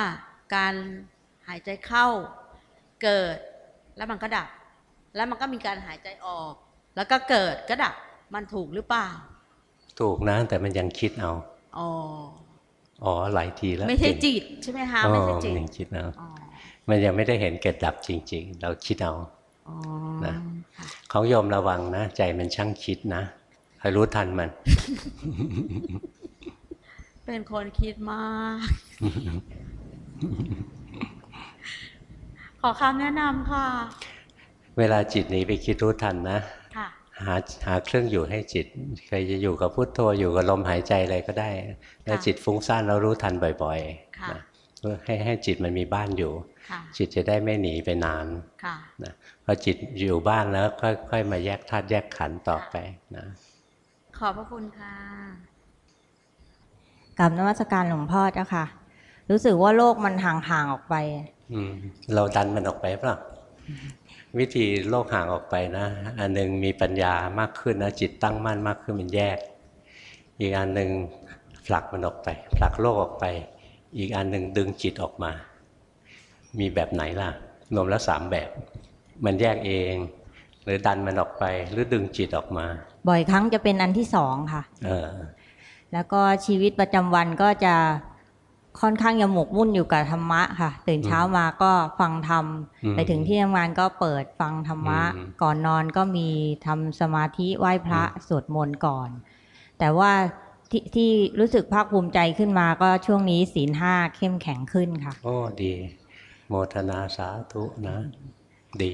การหายใจเข้าเกิดแล้วมันก็ดับ แล้วมันก็มีการหายใจออก แล้วก็เกิดก็ดับมันถูกหรือเปล่า ถูกนะแต่มันยังคิดเอาอ๋ออ๋อหลายทีแล้ว ไม่ใช่เก่งจิตใช่ไหมคะอ๋อไม่ใช่จิมันตยังคิดเอาอ๋อ มันยังไม่ได้เห็นเกิดดับจริง ๆ เราคิดเอาอ๋อนะค่ะของโยมระวังนะ ใจมันช่างคิดนะคอยรู้ทันมัน เป็นคนคิดมาก ขอคำแนะนำค่ะ เวลาจิตหนีไปคิดรู้ทันนะค่ะหาหาเครื่องอยู่ให้จิตใครจะอยู่กับพุทโธอยู่กับลมหายใจอะไรก็ได้ แล้วจิตฟุ้งซ่านเรารู้ทันบ่อยค่ะๆนะเพื่อให้ให้จิตมันมีบ้านอยู่ค่ะ จิตจะได้ไม่หนีไปนานค่ะนะพอจิตอยู่บ้านแล้วค่อยๆมาแยกธาตุแยกขันธ์ต่อไปนะขอบพระคุณค่ะกับนมัสการหลวงพ่อเจ้าค่ะ รู้สึกว่าโลกมันห่างๆออกไปอืมเราดันมันออกไปเปล่าวิธีโลกห่างออกไปนะ อันหนึงมีปัญญามากขึ้นนะจิตตั้งมั่นมากขึ้นมันแยก อีกอันหนึ่งผลักมันออกไปผลักโลกออกไป อีกอันหนึ่งดึงจิตออกมา มีแบบไหนล่ะ รวมแล้วสามแบบ มันแยกเอง หรือดันมันออกไป หรือดึงจิตออกมา บ่อยครั้งจะเป็นอันที่สองค่ะเออแล้วก็ชีวิตประจำวันก็จะค่อนข้างจะหมกมุ่นอยู่กับธรรมะค่ะ ตื่นเช้ามาก็ฟังธรรมอืมไปถึงที่ทำงานก็เปิดฟังธรรมะอืมก่อนนอนก็มีทำสมาธิไหว้พระอืมสวดมนต์ก่อน แต่ว่าที่ที่รู้สึกภาคภูมิใจขึ้นมาก็ช่วงนี้ศีลห้าเข้มแข็งขึ้นค่ะ โอ้ดี โมทนาสาธุนะ ดี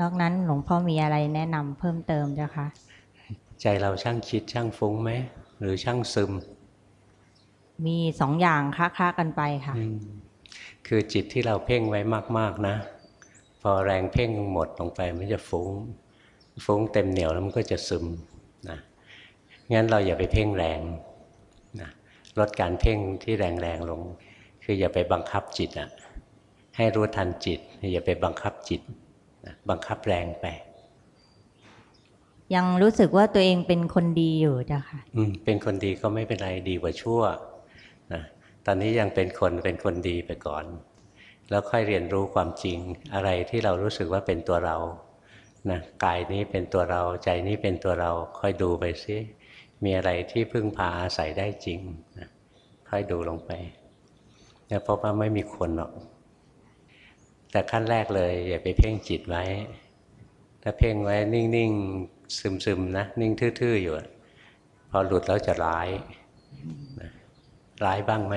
นอกนั้นหลวงพ่อมีอะไรแนะนำเพิ่มเติมเจ้าคะใจเราช่างคิดช่างฟุ้งไหม หรือช่างซึม มีสองอย่างคล้าๆกันไปค่ะอืมคือจิตที่เราเพ่งไว้มาก ๆนะ พอแรงเพ่งหมดลงไปมันจะฟุ้ง ฟุ้งเต็มเหนียวแล้วมันก็จะซึมนะงั้นเราอย่าไปเพ่งแรงนะลดการเพ่งที่แรงๆลง คืออย่าไปบังคับจิตอะ ให้รู้ทันจิต อย่าไปบังคับจิตนะบังคับแรงไป ยังรู้สึกว่าตัวเองเป็นคนดีอยู่เจ้าค่ะอืมเป็นคนดีก็ไม่เป็นไรดีกว่าชั่วนะตอนนี้ยังเป็นคนเป็นคนดีไปก่อน แล้วค่อยเรียนรู้ความจริงอะไรที่เรารู้สึกว่าเป็นตัวเรานะกายนี้เป็นตัวเราใจนี้เป็นตัวเราค่อยดูไปซิมีอะไรที่พึ่งพาอาศัยได้จริงนะค่อยดูลงไปเนี่ยพบว่าไม่มีคนหรอก แต่ขั้นแรกเลย อย่าไปเพ่งจิตไว้ ถ้าเพ่งไว้นิ่งๆ ซึมๆนะ นิ่งทื่อๆ อยู่อะพอหลุดแล้วจะร้ายนะร้ายบ้างไหม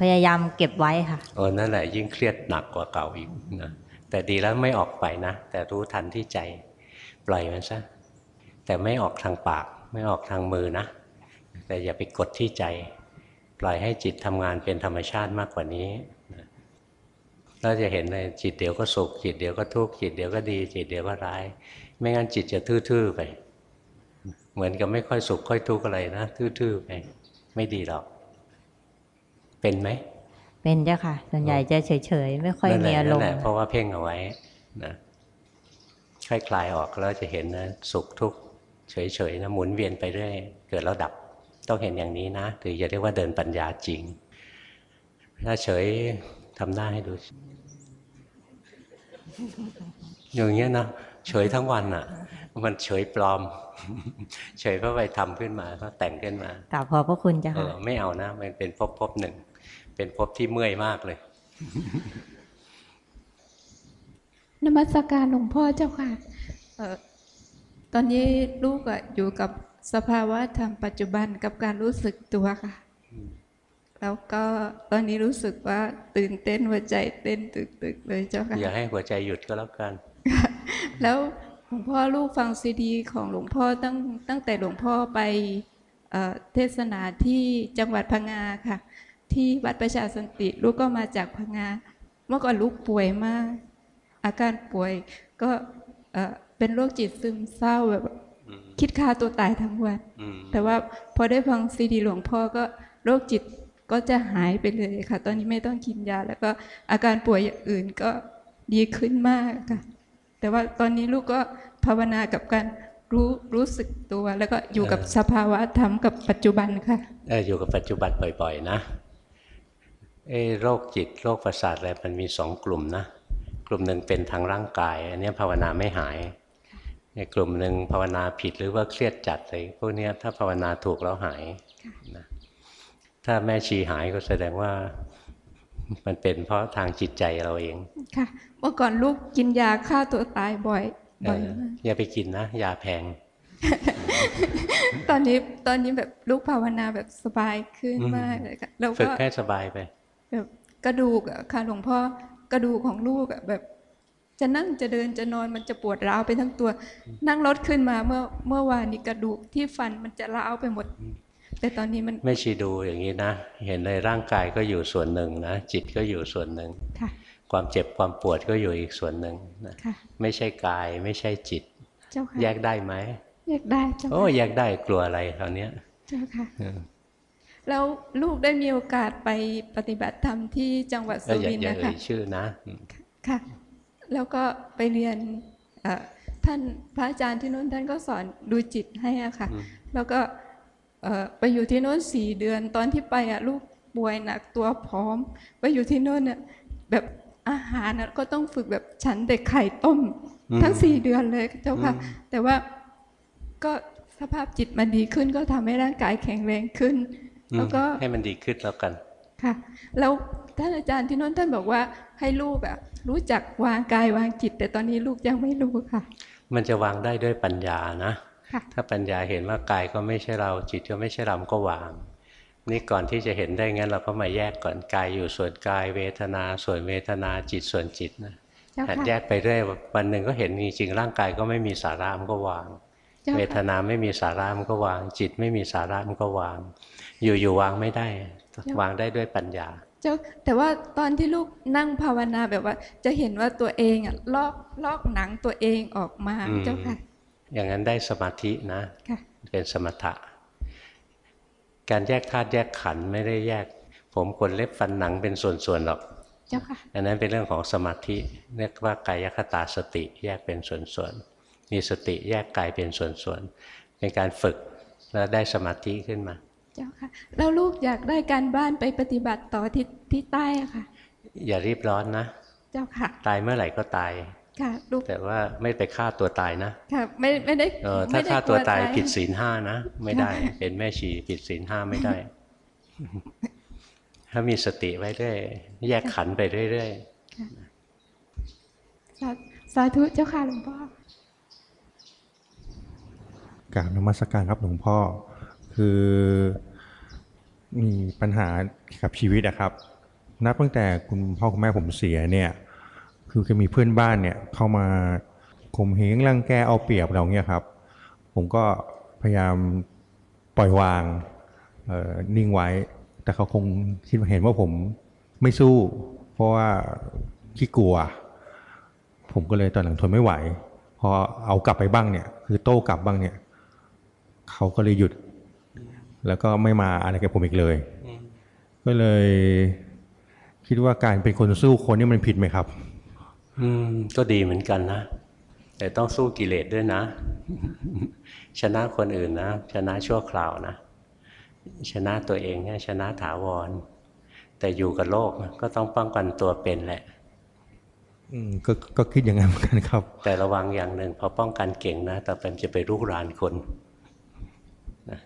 พยายามเก็บไว้ค่ะโอ้นั่นแหละ ยิ่งเครียดหนักกว่าเก่าอีกนะแต่ดีแล้วไม่ออกไปนะ แต่รู้ทันที่ใจ ปล่อยมันซะแต่ไม่ออกทางปาก ไม่ออกทางมือนะ แต่อย่าไปกดที่ใจ ปล่อยให้จิตทำงานเป็นธรรมชาติมากกว่านี้นะ เราจะเห็นเลยจิตเดี๋ยวก็สุข จิตเดี๋ยวก็ทุกข์จิตเดี๋ยวก็ดี จิตเดี๋ยวก็ร้าย ไม่งั้นจิตจะทื่อๆไป เหมือนกับไม่ค่อยสุขค่อยทุกข์อะไรนะทื่อๆไปไม่ดีหรอก เป็นไหมเป็นเจ้าค่ะ ส่วนใหญ่จะเฉยๆไม่ค่อยนั่นแหมีละอารนั่มนแหณ์ละเพราะว่าเพ่งเอาไว้นะค่อยคลายออกแล้วจะเห็นนะสุขทุกข์เฉยๆนะหมุนเวียนไปเรื่อยเกิดแล้วดับต้องเห็นอย่างนี้นะถึงจะเรียกว่าเดินปัญญาจริง ถ้าเฉยทำหน้าให้ดู อย่างเงี้ยนะเฉยทั้งวันอะ มันเฉยปลอม เฉยเพราะไปทำขึ้นมาเพราะแต่งขึ้นมากราบขอบพระคุณเจ้าเอค่ะอไม่เอานะ มันเป็นภพภพหนึ่ง เป็นภพที่เมื่อยมากเลยนมัสการหลวงพ่อเจ้าค่ะเอ่อตอนนี้ลูกอะอยู่กับสภาวะธรรมปัจจุบันกับการรู้สึกตัวค่ะ แล้วก็ตอนนี้รู้สึกว่าตื่นเต้นหัวใจเต้นตึกๆเลยเจ้าค่ะอย่าให้หัวใจหยุดก็แล้วกัน แล้วหลวงพ่อลูกฟังซีดี ของหลวงพ่อตั้งตั้งแต่หลวงพ่อไปเอ่อเทศนาที่จังหวัดพังงาค่ะ ที่วัดประชาสันติลูกก็มาจากพังงาเมื่อก่อนลูกป่วยมาก อาการป่วยก็เอ่อเป็นโรคจิตซึมเศร้าแบบอืมคิดฆ่าตัวตายทั้งวันอืมแต่ว่าพอได้ฟังซีดี หลวงพ่อก็โรคจิต ก็จะหายไปเลยค่ะ ตอนนี้ไม่ต้องกินยา แล้วก็อาการป่วยอย่างอื่นก็ดีขึ้นมากค่ะ แต่ว่าตอนนี้ลูกก็ภาวนากับการรู้รู้สึกตัว แล้วก็อยู่กับสภาวะธรรมกับปัจจุบันค่ะเอออยู่กับปัจจุบันบ่อย ๆ นะเออโรคจิตโรคประสาทอะไรมันมีสองกลุ่มนะ กลุ่มหนึ่งเป็นทางร่างกาย อันเนี้ยภาวนาไม่หายในกลุ่มหนึ่งภาวนาผิดหรือว่าเครียดจัดอะไรพวกเนี้ยถ้าภาวนาถูกแล้วหายนะ ถ้าแม่ชีหายก็แสดงว่า มันเป็นเพราะทางจิตใจเราเอง ค่ะ เมื่อก่อนลูกกินยาฆ่าตัวตายบ่อยเอบ่อยอมากอย่าไปกินนะยาแพง ตอนนี้ตอนนี้แบบลูกภาวนาแบบสบายขึ้นอืมมากเลยค่ะแล้วฝึกก็ให้สบายไปแบบกระดูกอะค่ะหลวงพ่อกระดูกของลูกอะแบบ จะนั่งจะเดินจะนอนมันจะปวดร้าวไปทั้งตัว นั่งรถขึ้นมาเมื่อเมื่อวานนี้กระดูกที่ฟันมันจะร้าวไปหมด แต่ตอนนี้มันไม่ชีดูอย่างนี้นะ เห็นเลยร่างกายก็อยู่ส่วนหนึ่งนะ จิตก็อยู่ส่วนหนึ่งค่ะความเจ็บความปวดก็อยู่อีกส่วนหนึ่งนะค่ะไม่ใช่กายไม่ใช่จิตเจ้าค่ะแยกได้ไหมแยกได้เจ้าโอ้ค่ะแยกได้กลัวอะไรคราวเนี้ยเจ้าค่ะเออแล้วลูกได้มีโอกาสไปปฏิบัติธรรมที่จังหวัดเอสุออย่ารินทอร์ย่านะเอ่คะยชื่อนะอืมค่ะแล้วก็ไปเรียนเอ่อท่านพระอาจารย์ที่นู้นท่านก็สอนดูจิตให้อะค่ะอืมแล้วก็เอ่อ ไปอยู่ที่โน้นสี่เดือนตอนที่ไปอะลูกป่วยหนักตัวพร้อม ไปอยู่ที่โน้นเนี่ยแบบอาหารน่ะก็ต้องฝึกแบบฉันแต่ไข่ต้ม ทั้งสี่เดือนเลยเจ้าค่ะ แต่ว่าก็สภาพจิตมันดีขึ้นก็ทำให้ร่างกายแข็งแรงขึ้นอืมแล้วก็ให้มันดีขึ้นแล้วกันค่ะ แล้วท่านอาจารย์ที่โน้นท่านบอกว่าให้ลูกแบบรู้จักวางกายวางจิต แต่ตอนนี้ลูกยังไม่รู้ค่ะ มันจะวางได้ด้วยปัญญานะค่ะ ถ้าปัญญาเห็นว่ากายก็ไม่ใช่เราจิตก็ไม่ใช่เราก็วาง นี่ก่อนที่จะเห็นได้งั้นเราก็มาแยกก่อนกายอยู่ส่วนกายเวทนา ส่วนเวทนาจิตส่วนจิตนะเจ้าหัดค่ะแยกไปเรื่อยวันหนึ่งก็เห็นจริงๆร่างกายก็ไม่มีสาระมันก็วางเจ้าเวทค่ะนาไม่มีสาระมันก็วาง จิตไม่มีสาระมันก็วาง อยู่ๆวางไม่ได้ วางได้ด้วยปัญญาเจ้าแต่ว่าตอนที่ลูกนั่งภาวนาแบบว่า จะเห็นว่าตัวเองอะลอกลอกหนังตัวเองออกมาอืมเจ้าค่ะ อย่างนั้นได้สมาธินะค่ะเป็นสมถะ การแยกธาตุแยกขันธ์ไม่ได้แยก ผมขนเล็บฟันหนังเป็นส่วนๆหรอกเจ้าค่ะอันนั้นเป็นเรื่องของสมาธิเรียกว่ากายคตาสติแยกเป็นส่วนๆมีสติแยกกายเป็นส่วนๆเป็นการฝึกแล้วได้สมาธิขึ้นมา เจ้าค่ะแล้วลูกอยากได้การบ้านไปปฏิบัติต่อที่ที่ใต้อะค่ะ อย่ารีบร้อนนะ เจ้าค่ะ ตายเมื่อไหร่ก็ตาย ค่ะลูกแต่ว่าไม่ไปฆ่าตัวตายนะค่ะไม่ไม่ได้เออไม่ถ้าได้ฆ่าตัวกลัตายใจผิดศีลห้านะ ไม่ได้ค่ะเป็นแม่ชีผิดศีลห้าไม่ได้ ถ้ามีสติไว้เรื่อยแยกขันธ์ไปเรื่อยสาสาธุเจ้าค่ะหลวงพ่อกราบนมัสการครับหลวงพ่อ คือมีปัญหาเกี่ยวกับชีวิตอะครับ นับตั้งแต่คุณพ่อคุณแม่ผมเสียเนี่ย คือจะมีเพื่อนบ้านเนี่ยเข้ามาข่มเหงรังแกเอาเปรียบเราเนี่ยครับ ผมก็พยายามปล่อยวางเอ่อนิ่งไว้ แต่เขาคงคิดว่าเห็นว่าผมไม่สู้ เพราะว่าขี้กลัว ผมก็เลยตอนหลังทนไม่ไหว พอเอากลับไปบ้างเนี่ย คือโต้กลับบ้างเนี่ย เขาก็เลยหยุด แล้วก็ไม่มาอะไรกับผมอีกเลย ก็เลยคิดว่าการเป็นคนสู้คนนี่มันผิดไหมครับๆ อืม ก็ดีเหมือนกันนะ แต่ต้องสู้กิเลสด้วยนะ ชนะคนอื่นนะ ชนะชั่วคราวนะ ชนะตัวเองเนี่ยชนะถาวร แต่อยู่กับโลกก็ต้องป้องกันตัวเป็นแหละ อืมก็ก็คิดอย่างนั้นเหมือนกันครับ แต่ระวังอย่างหนึ่งพอป้องกันเก่งนะต่อไปมันจะไปรุกรานคนนะ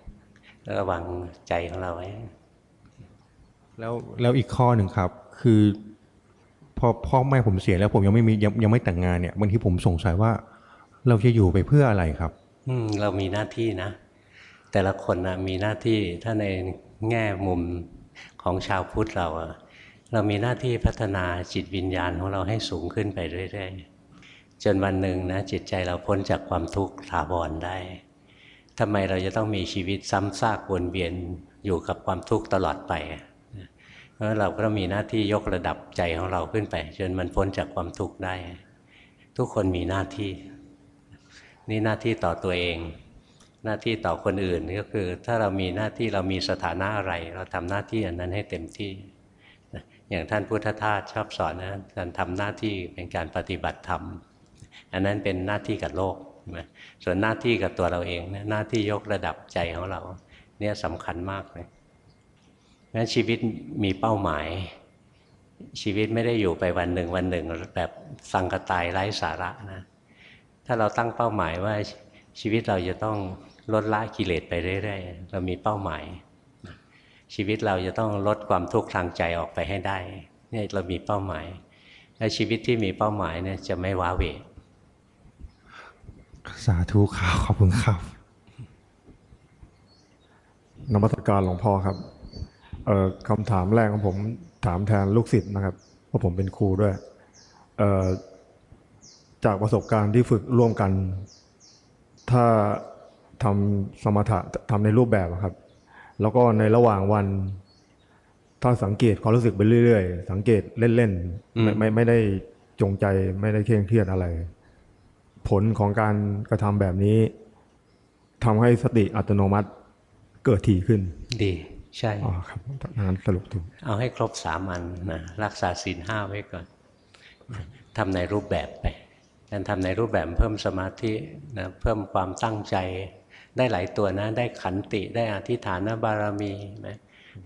ระวังใจของเราไว้แล้วแล้วอีกข้อหนึ่งครับ คือ พอพ่อแม่ผมเสียแล้วผมยังไม่มียังยังไม่แต่งงานเนี่ยบางทีผมสงสัยว่า เราจะอยู่ไปเพื่ออะไรครับ อืมเรามีหน้าที่นะ แต่ละคนนะมีหน้าที่ถ้าในแง่มุมของชาวพุทธเราอะเรามีหน้าที่พัฒนาจิตวิญญาณของเราให้สูงขึ้นไปเรื่อยๆจนวันหนึ่งนะจิตใจเราพ้นจากความทุกข์ถาวรได้ทำไมเราจะต้องมีชีวิตซ้ำซากวนเวียนอยู่กับความทุกข์ตลอดไป เพราะเราก็มีหน้าที่ยกระดับใจของเราขึ้นไป จนมันพ้นจากความทุกข์ได้ ทุกคนมีหน้าที่ นี่หน้าที่ต่อตัวเอง หน้าที่ต่อคนอื่นก็คือ ถ้าเรามีหน้าที่เรามีสถานะอะไร เราทำหน้าที่อันนั้นให้เต็มที่อย่างท่านพุทธทาสชอบสอนนะการทำหน้าที่เป็นการปฏิบัติธรรม อันนั้นเป็นหน้าที่กับโลกส่วนหน้าที่กับตัวเราเองหน้าที่ยกระดับใจของเรา เนี่ยสำคัญมากเลย งั้นชีวิตมีเป้าหมาย ชีวิตไม่ได้อยู่ไปวันหนึ่งวันหนึ่งแบบสังกตายไร้สาระนะ ถ้าเราตั้งเป้าหมายว่าชีวิตเราจะต้องลดละกิเลสไปเรื่อยๆ เรามีเป้าหมาย ชีวิตเราจะต้องลดความทุกข์ทางใจออกไปให้ได้เนี่ยเรามีเป้าหมาย และชีวิตที่มีเป้าหมายเนี่ยจะไม่ว้าเหวสาธุครับขอบคุณครับนมัสการหลวงพ่อครับ เอ่อคำถามแรกของผมถามแทนลูกศิษย์นะครับเพราะผมเป็นครูด้วยเอ่อจากประสบการณ์ที่ฝึกร่วมกัน ถ้าทำสมถะทำในรูปแบบอะครับ แล้วก็ในระหว่างวัน ถ้าสังเกตความรู้สึกไปเรื่อยๆ สังเกตเล่นๆไม่ไม่ไม่ได้จงใจไม่ได้เคร่งเครียดอะไร ผลของการกระทำแบบนี้ทำให้สติอัตโนมัติเกิดถี่ขึ้น ดี ใช่อ๋อครับงานสรุปถูกเอาให้ครบสามัญนะรักษาศีลห้าไว้ก่อนทำในรูปแบบไปการทำในรูปแบบเพิ่มสมาธินะเพิ่มความตั้งใจ ได้หลายตัวนะ ได้ขันติได้อธิฐานบารมีนะ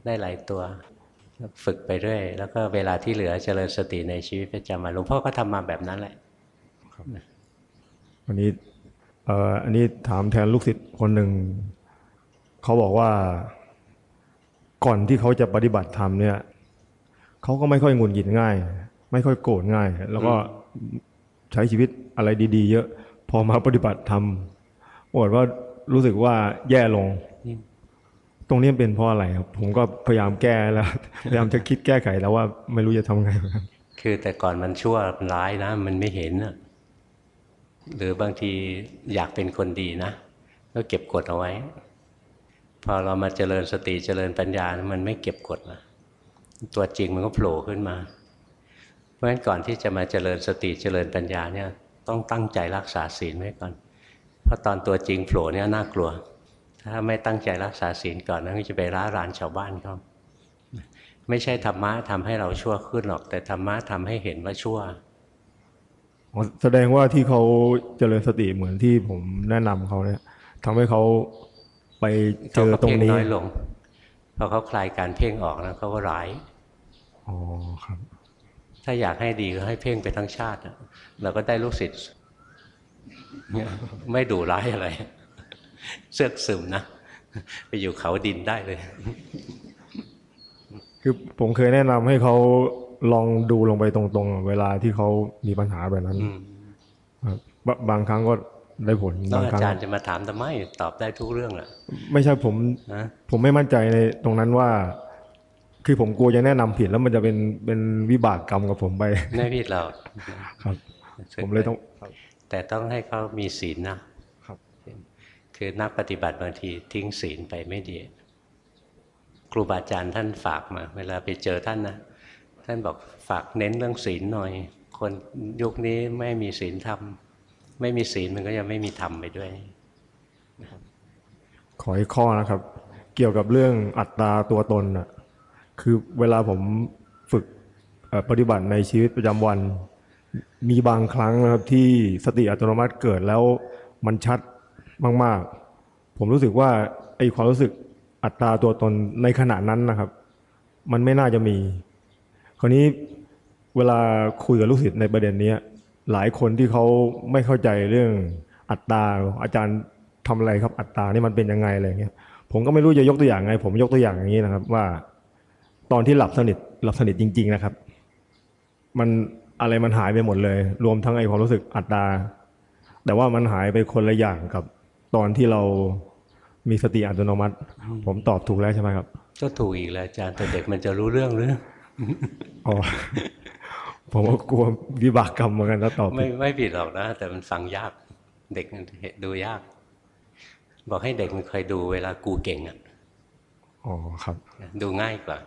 ได้หลายตัวฝึกไปเรื่อยแล้วก็เวลาที่เหลือเจริญสติในชีวิตประจำวันหลวงพ่อก็ทำมาแบบนั้นแหละวันนี้เอ่ออันนี้ถามแทนลูกศิษย์คนหนึ่งเขาบอกว่า ก่อนที่เขาจะปฏิบัติธรรมเนี่ยเขาก็ไม่ค่อยหงุดหงิดง่าย ไม่ค่อยโกรธง่าย แล้วก็ใช้ชีวิตอะไรดี ๆ เยอะ พอมาปฏิบัติธรรมบอกว่ารู้สึกว่าแย่ลง ตรงนี้เป็นเพราะอะไรครับ ผมก็พยายามแก้แล้วพยายามจะคิดแก้ไขแล้วว่าไม่รู้จะทำไงเหมือนกันคือแต่ก่อนมันชั่วมันร้ายนะ มันไม่เห็นนะหรือบางทีอยากเป็นคนดีนะก็เก็บกดเอาไว้ พอเรามาเจริญสติเจริญปัญญา มันไม่เก็บกดนะตัวจริงมันก็โผล่ขึ้นมา เพราะฉะนั้นก่อนที่จะมาเจริญสติเจริญปัญญาเนี่ยต้องตั้งใจรักษาศีลไว้ก่อน เพราะตอนตัวจริงโผล่เนี่ยน่ากลัว ถ้าไม่ตั้งใจรักษาศีลก่อนนั้นก็จะไปร้ารานชาวบ้านเขาไม่ใช่ธรรมะทำให้เราชั่วขึ้นหรอก แต่ธรรมะทำให้เห็นว่าชั่วแสดงว่าที่เขาเจริญสติเหมือนที่ผมแนะนำเขาเนี่ยทำให้เขา ไปเจเขาอก็ตรงเพ่งนี้น้อยลงพอเขาคลายการเพ่งออกแล้วเขาก็ร้ายอ๋อครับ ถ้าอยากให้ดีก็ให้เพ่งไปทั้งชาติอะเราก็ได้ลูกศิษย์เนี่ยไม่ดูร้ายอะไรเสือกซึมนะไปอยู่เขาดินได้เลย คือผมเคยแนะนำให้เขาลองดูลงไปตรงๆ เวลาที่เขามีปัญหาแบบนั้นอืมครับบบางครั้งก็ ได้ผลต้องบางอาครั้งจารย์จะมาถามทำไมตอบได้ทุกเรื่องแหละไม่ใช่ผมนะผมไม่มั่นใจในตรงนั้นว่า คือผมกลัวจะแนะนำผิดแล้วมันจะเป็นเป็นวิบากกรรมกับผมไปไม่ผิดเราครับ ผมเลยต้องแต่ต้องให้เขามีศีลนะครับ คือนักปฏิบัติบางทีทิ้งศีลไปไม่ดีครูบาอาจารย์ท่านฝากมา เวลาไปเจอท่านนะท่านบอกฝากเน้นเรื่องศีลหน่อย คนยุคนี้ไม่มีศีลธรรม ไม่มีศีลมันก็ยังไม่มีธรรมไปด้วยขออีกข้อนะครับ เกี่ยวกับเรื่องอัตราตัวตนน่ะคือเวลาผมฝึกปฏิบัติในชีวิตประจำวัน มีบางครั้งนะครับที่สติอัตโนมัติเกิดแล้วมันชัดมาก ๆ ผมรู้สึกว่าไอ้ความรู้สึกอัตราตัวตนในขณะนั้นนะครับ มันไม่น่าจะมี คราวนี้เวลาคุยกับลูกศิษย์ในประเด็นนี้ หลายคนที่เขาไม่เข้าใจเรื่องอัตราอาจารย์ทำอะไรครับอัตรานี่มันเป็นยังไงอะไรเงี้ยผมก็ไม่รู้จะยกตัวอย่างไง ผมยกตัวอย่างอย่างนี้นะครับ ว่า ตอนที่หลับสนิทหลับสนิทจริง ๆนะครับ มันอะไรมันหายไปหมดเลย รวมทั้งไอ้ความรู้สึกอัตราแต่ว่ามันหายไปคนละอย่างกับ ตอนที่เรามีสติอัตโนมัติ ผมตอบถูกแล้วใช่ไหมครับ ก็ถูกอีกแล้วอาจารย์แต่เด็กมันจะรู้เรื่องหรืออ๋อ ผมก็กลัววิบากกรรมเหมือนกันถ้าตอบผิไม่ดไม่ผิดหรอกนะ แต่มันฟังยาก เด็กมันดูยาก บอกให้เด็กมันเคยดูเวลากูเก่งอะอ๋อครับ ดูง่ายกว่า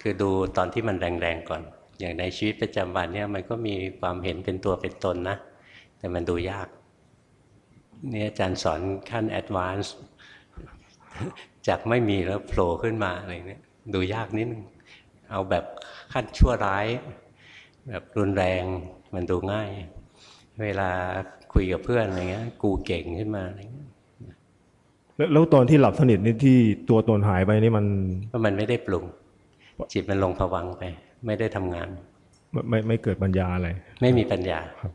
คือดูตอนที่มันแรงๆก่อน อย่างในชีวิตประจำวันเนี่ยมันก็มีความเห็นเป็นตัวเป็นตนนะ แต่มันดูยากเนี่ยอาจารย์สอนขั้นแอดวานซ์จากไม่มีแล้วโผล่ขึ้นมาอะไรเนี่ยดูยากนิดนึงเอาแบบขั้นชั่วร้าย แบบรุนแรงมันดูง่าย เวลาคุยกับเพื่อนอะไรเงี้ย กูเก่งขึ้นมาอะไรเงี้ยแล้วแล้วตอนที่หลับสนิทนี่ที่ตัวตนหายไปนี่มันเพราะมันไม่ได้ปรุง จิตมันลงผวังค์ไป ไม่ได้ทำงานไม่ไม่ไม่เกิดปัญญาอะไร ไม่มีปัญญาครับ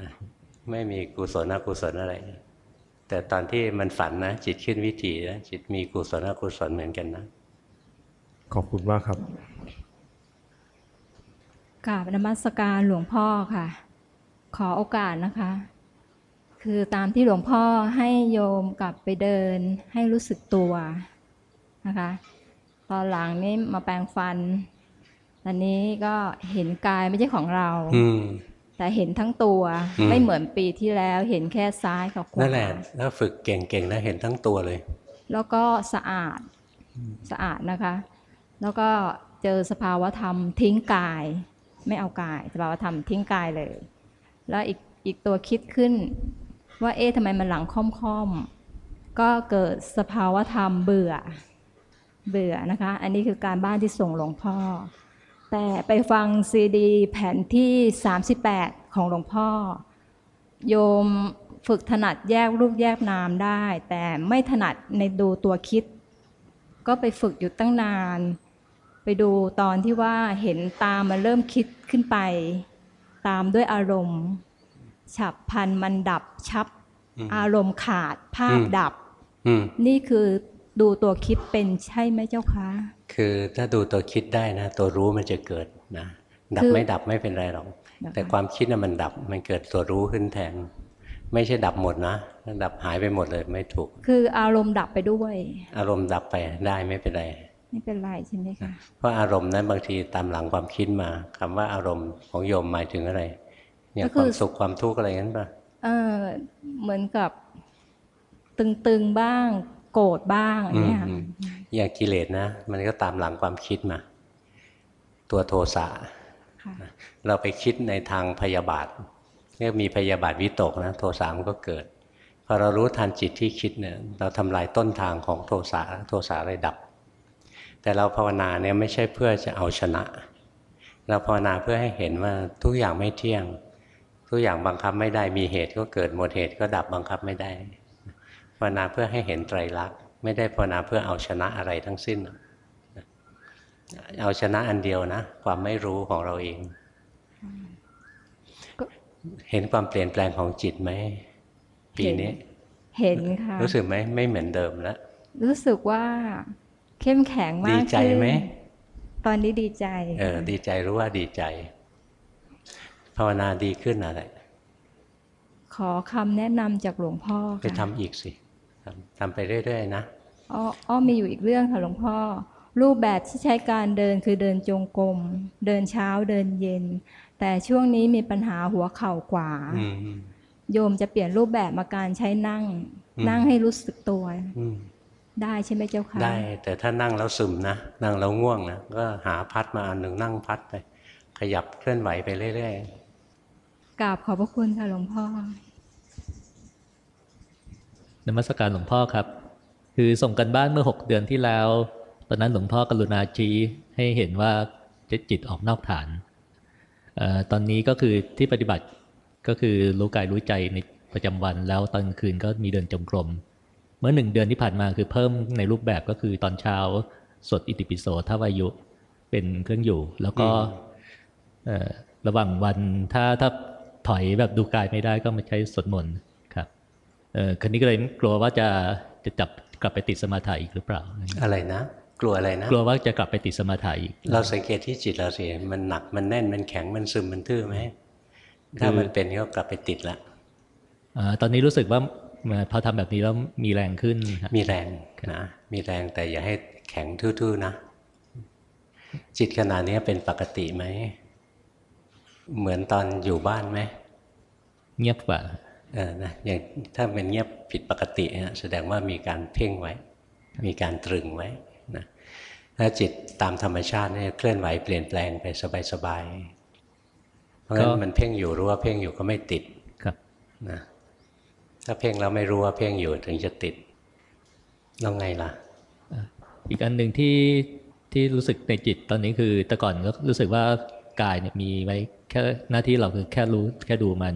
นะไม่มีกุศลอกุศลอะไร แต่ตอนที่มันฝันนะจิตขึ้นวิถีนะจิตมีกุศลอกุศลเหมือนกันนะ ขอบคุณมากครับ กราบนมัสการหลวงพ่อค่ะ ขอโอกาสนะคะ คือตามที่หลวงพ่อให้โยมกลับไปเดินให้รู้สึกตัวนะคะ ตอนหลังนี่มาแปรงฟัน ตอนนี้ก็เห็นกายไม่ใช่ของเราอืมแต่แต่เห็นทั้งตัวอืมไม่เหมือนปีที่แล้ว เห็นแค่ซ้ายกับขวานั่นแหละถ้าฝึกเก่งๆนะเห็นทั้งตัวเลย แล้วก็สะอาดสะอาดนะคะ แล้วก็เจอสภาวธรรมทิ้งกาย ไม่เอากาย สภาวธรรมทิ้งกายเลย แล้วอีกอีกตัวคิดขึ้น ว่าเอ๊ะทำไมมันหลังค่อมๆ ก็เกิดสภาวธรรมเบื่อเบื่อนะคะ อันนี้คือการบ้านที่ส่งหลวงพ่อ แต่ไปฟังซีดีแผ่นที่ 38 ของหลวงพ่อ โยมฝึกถนัดแยกรูปแยกนามได้ แต่ไม่ถนัดในดูตัวคิด ก็ไปฝึกอยู่ตั้งนาน ไปดูตอนที่ว่าเห็นตามมันเริ่มคิดขึ้นไป ตามด้วยอารมณ์ ฉับพลันมันดับชับอืมอารมณ์ขาดภาพอืมดับอืมนี่คือดูตัวคิดเป็นใช่ไหมเจ้าคะ คือถ้าดูตัวคิดได้นะ ตัวรู้มันจะเกิดนะดับคือไม่ดับไม่เป็นไรหรอกนะคะแต่ความคิดน่ะมันดับมันเกิดตัวรู้ขึ้นแทน ไม่ใช่ดับหมดนะถ้าดับหายไปหมดเลยไม่ถูก คืออารมณ์ดับไปด้วย อารมณ์ดับไปได้ไม่เป็นไร ไม่เป็นไรใช่ไหมคะเพราะอารมณ์นั้นบางทีตามหลังความคิดมาคำว่าอารมณ์ของโยมหมายถึงอะไรอย่างความสุขความทุกข์อะไรงั้นป่ะเออเหมือนกับตึงๆบ้าง โกรธบ้างอย่างเงี้ยค่ะอืมอืมอย่างกิเลสนะ มันก็ตามหลังความคิดมา ตัวโทสะค่ะเราไปคิดในทางพยาบาทเนี่ยมีพยาบาทวิตกนะโทสะมันก็เกิดพอเรารู้ทันจิตที่คิดเนี่ย เราทำลายต้นทางของโทสะโทสะเลยดับ แต่เราภาวนาเนี่ยไม่ใช่เพื่อจะเอาชนะ เราภาวนาเพื่อให้เห็นว่าทุกอย่างไม่เที่ยง ทุกอย่างบังคับไม่ได้มีเหตุก็เกิดหมดเหตุก็ดับบังคับไม่ได้ภาวนาเพื่อให้เห็นไตรลักษณ์ไม่ได้ภาวนาเพื่อเอาชนะอะไรทั้งสิ้น เอาชนะอันเดียวนะ ความไม่รู้ของเราเอง เห็นความเปลี่ยนแปลงของจิตไหมปีนี้ เห็นค่ะ รู้สึกไหมไม่เหมือนเดิมแล้วรู้สึกว่า เข้มแข็งมากดีใจไหมขึ้นตอนนี้ดีใจ เออ ดีใจรู้ว่าดีใจ ภาวนาดีขึ้นอะไรขอคำแนะนำจากหลวงพ่อไปค่ะทำอีกสิทำทำไปเรื่อยๆนะอ้ออ้อมีอยู่อีกเรื่องค่ะหลวงพ่อ รูปแบบที่ใช้การเดินคือเดินจงกรมเดินเช้าเดินเย็น แต่ช่วงนี้มีปัญหาหัวเข่ากว่าอืมโยมจะเปลี่ยนรูปแบบมาการใช้นั่งอืมนั่งให้รู้สึกตัวอืม ได้ใช่ไหมเจ้าคะได้ แต่ถ้านั่งแล้วซึมนะ นั่งแล้วง่วงนะ ก็หาพัดมาอันหนึ่งนั่งพัดไป ขยับเคลื่อนไหวไปเรื่อยกราบขอบพระคุณค่ะหลวงพ่อนมัสการหลวงพ่อครับ คือส่งกันบ้านเมื่อ 6 เดือนที่แล้ว ตอนนั้นหลวงพ่อกรุณาชี้ให้เห็นว่าจิตออกนอกฐานเออตอนนี้ก็คือที่ปฏิบัติก็คือรู้กายรู้ใจในประจำวันแล้วตอนกลางคืนก็มีเดินจงกรม เมื่อหนึ่งเดือนที่ผ่านมาคือเพิ่มในรูปแบบก็คือตอนเช้าสวดอิติปิโสทวายุเป็นเครื่องอยู่ แล้วก็เอ่อระหว่างวันถ้าถ้าถอยแบบดูกายไม่ได้ก็มาใช้สวดมนต์ครับเออคันนี้ก็เลยกลัวว่าจะจะจับกลับไปติดสมาธิอีกหรือเปล่าๆอะไรนะ กลัวอะไรนะ กลัวว่าจะกลับไปติดสมาธิอีก เราสังเกตที่จิตเราสิมันหนักมันแน่นมันแข็งมันซึมมันทื่อไหมถ้าคือมันเป็นก็กลับไปติดละอ่าตอนนี้รู้สึกว่า เอ่อพอทำแบบนี้แล้วมีแรงขึ้นฮะมีแรงนะมีแรงแต่อย่าให้แข็งทื่อๆนะ จิตขนาดนี้เป็นปกติไหม เหมือนตอนอยู่บ้านไหม เงียบกว่าเออนะอย่างถ้าเป็นเงียบผิดปกติเนี่ยแสดงว่ามีการเพ่งไว้ มีการตรึงไว้นะถ้าจิตตามธรรมชาติเนี่ยเคลื่อนไหวเปลี่ยนแปลงไปสบายๆเพราะงั้นก็มันเพ่งอยู่รู้ว่าเพ่งอยู่ก็ไม่ติดครับนะ ถ้าเพ่งแล้วไม่รู้ว่าเพ่งอยู่ถึงจะติดแล้วไงล่ะ อีกอันหนึ่งที่ที่รู้สึกในจิตตอนนี้คือแต่ก่อนก็รู้สึกว่ากายเนี่ยมีไว้แค่หน้าที่เราคือแค่รู้แค่ดูมัน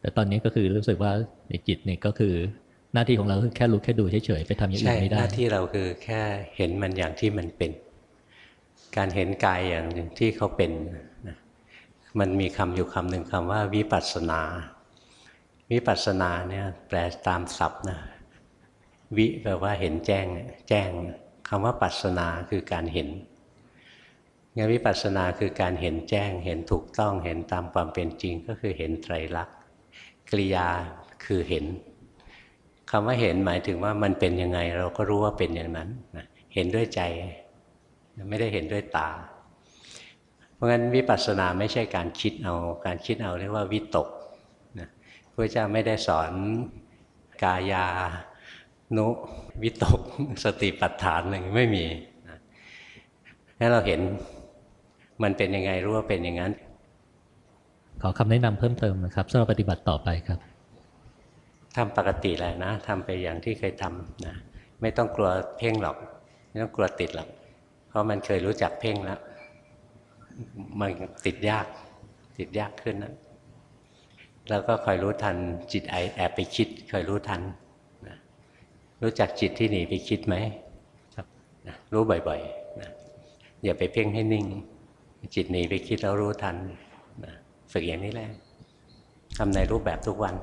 แต่ตอนนี้ก็คือรู้สึกว่าในจิตเนี่ยก็คือหน้าที่ของเราคือแค่รู้แค่ดูเฉยๆไปทำอย่างอื่ใช่นไม่หได้น้าที่เราคือแค่เห็นมันอย่างที่มันเป็น การเห็นกายอย่างหนึ่งที่เขาเป็นนะมันมีคำอยู่คำหนึ่งคำว่าวิปัสสนา วิปัสสนาเนี่ยแปลตามศัพท์นะวิแปลว่าเห็นแจ้งแจ้งคำว่าปัสสนาคือการเห็นงานวิปัสสนาคือการเห็นแจ้ง เห็นถูกต้องเห็นตามความเป็นจริงก็คือเห็นไตรลักษณ์กริยาคือเห็นคำว่าเห็นหมายถึงว่ามันเป็นยังไงเราก็รู้ว่าเป็นอย่างนั้นนะเห็นด้วยใจไม่ได้เห็นด้วยตา เพราะงั้นวิปัสสนาไม่ใช่การคิดเอา การคิดเอาเรียกว่าวิตก พระเจ้าไม่ได้สอนกายานุวิตกสติปัฏฐานอะไรไม่มีนะงั้นเราเห็นมันเป็นยังไงรู้ว่าเป็นอย่างนั้น ขอคำแนะนำเพิ่มเติมนะครับสำหรับปฏิบัติต่อไปครับทำปกติแหละนะทำไปอย่างที่เคยทำนะไม่ต้องกลัวเพ่งหรอก ไม่ต้องกลัวติดหรอก เพราะมันเคยรู้จักเพ่งแล้ว มันติดยาก ติดยากขึ้นนะ แล้วก็คอยรู้ทันจิตไอแอบไปคิดคอยรู้ทันนะรู้จักจิตที่หนีไปคิดไหมครับนะรู้บ่อยๆนะอย่าไปเพ่งให้นิ่ง จิตหนีไปคิดแล้วรู้ทันนะฝึกอย่างนี้แหละทำในรูปแบบทุกวัน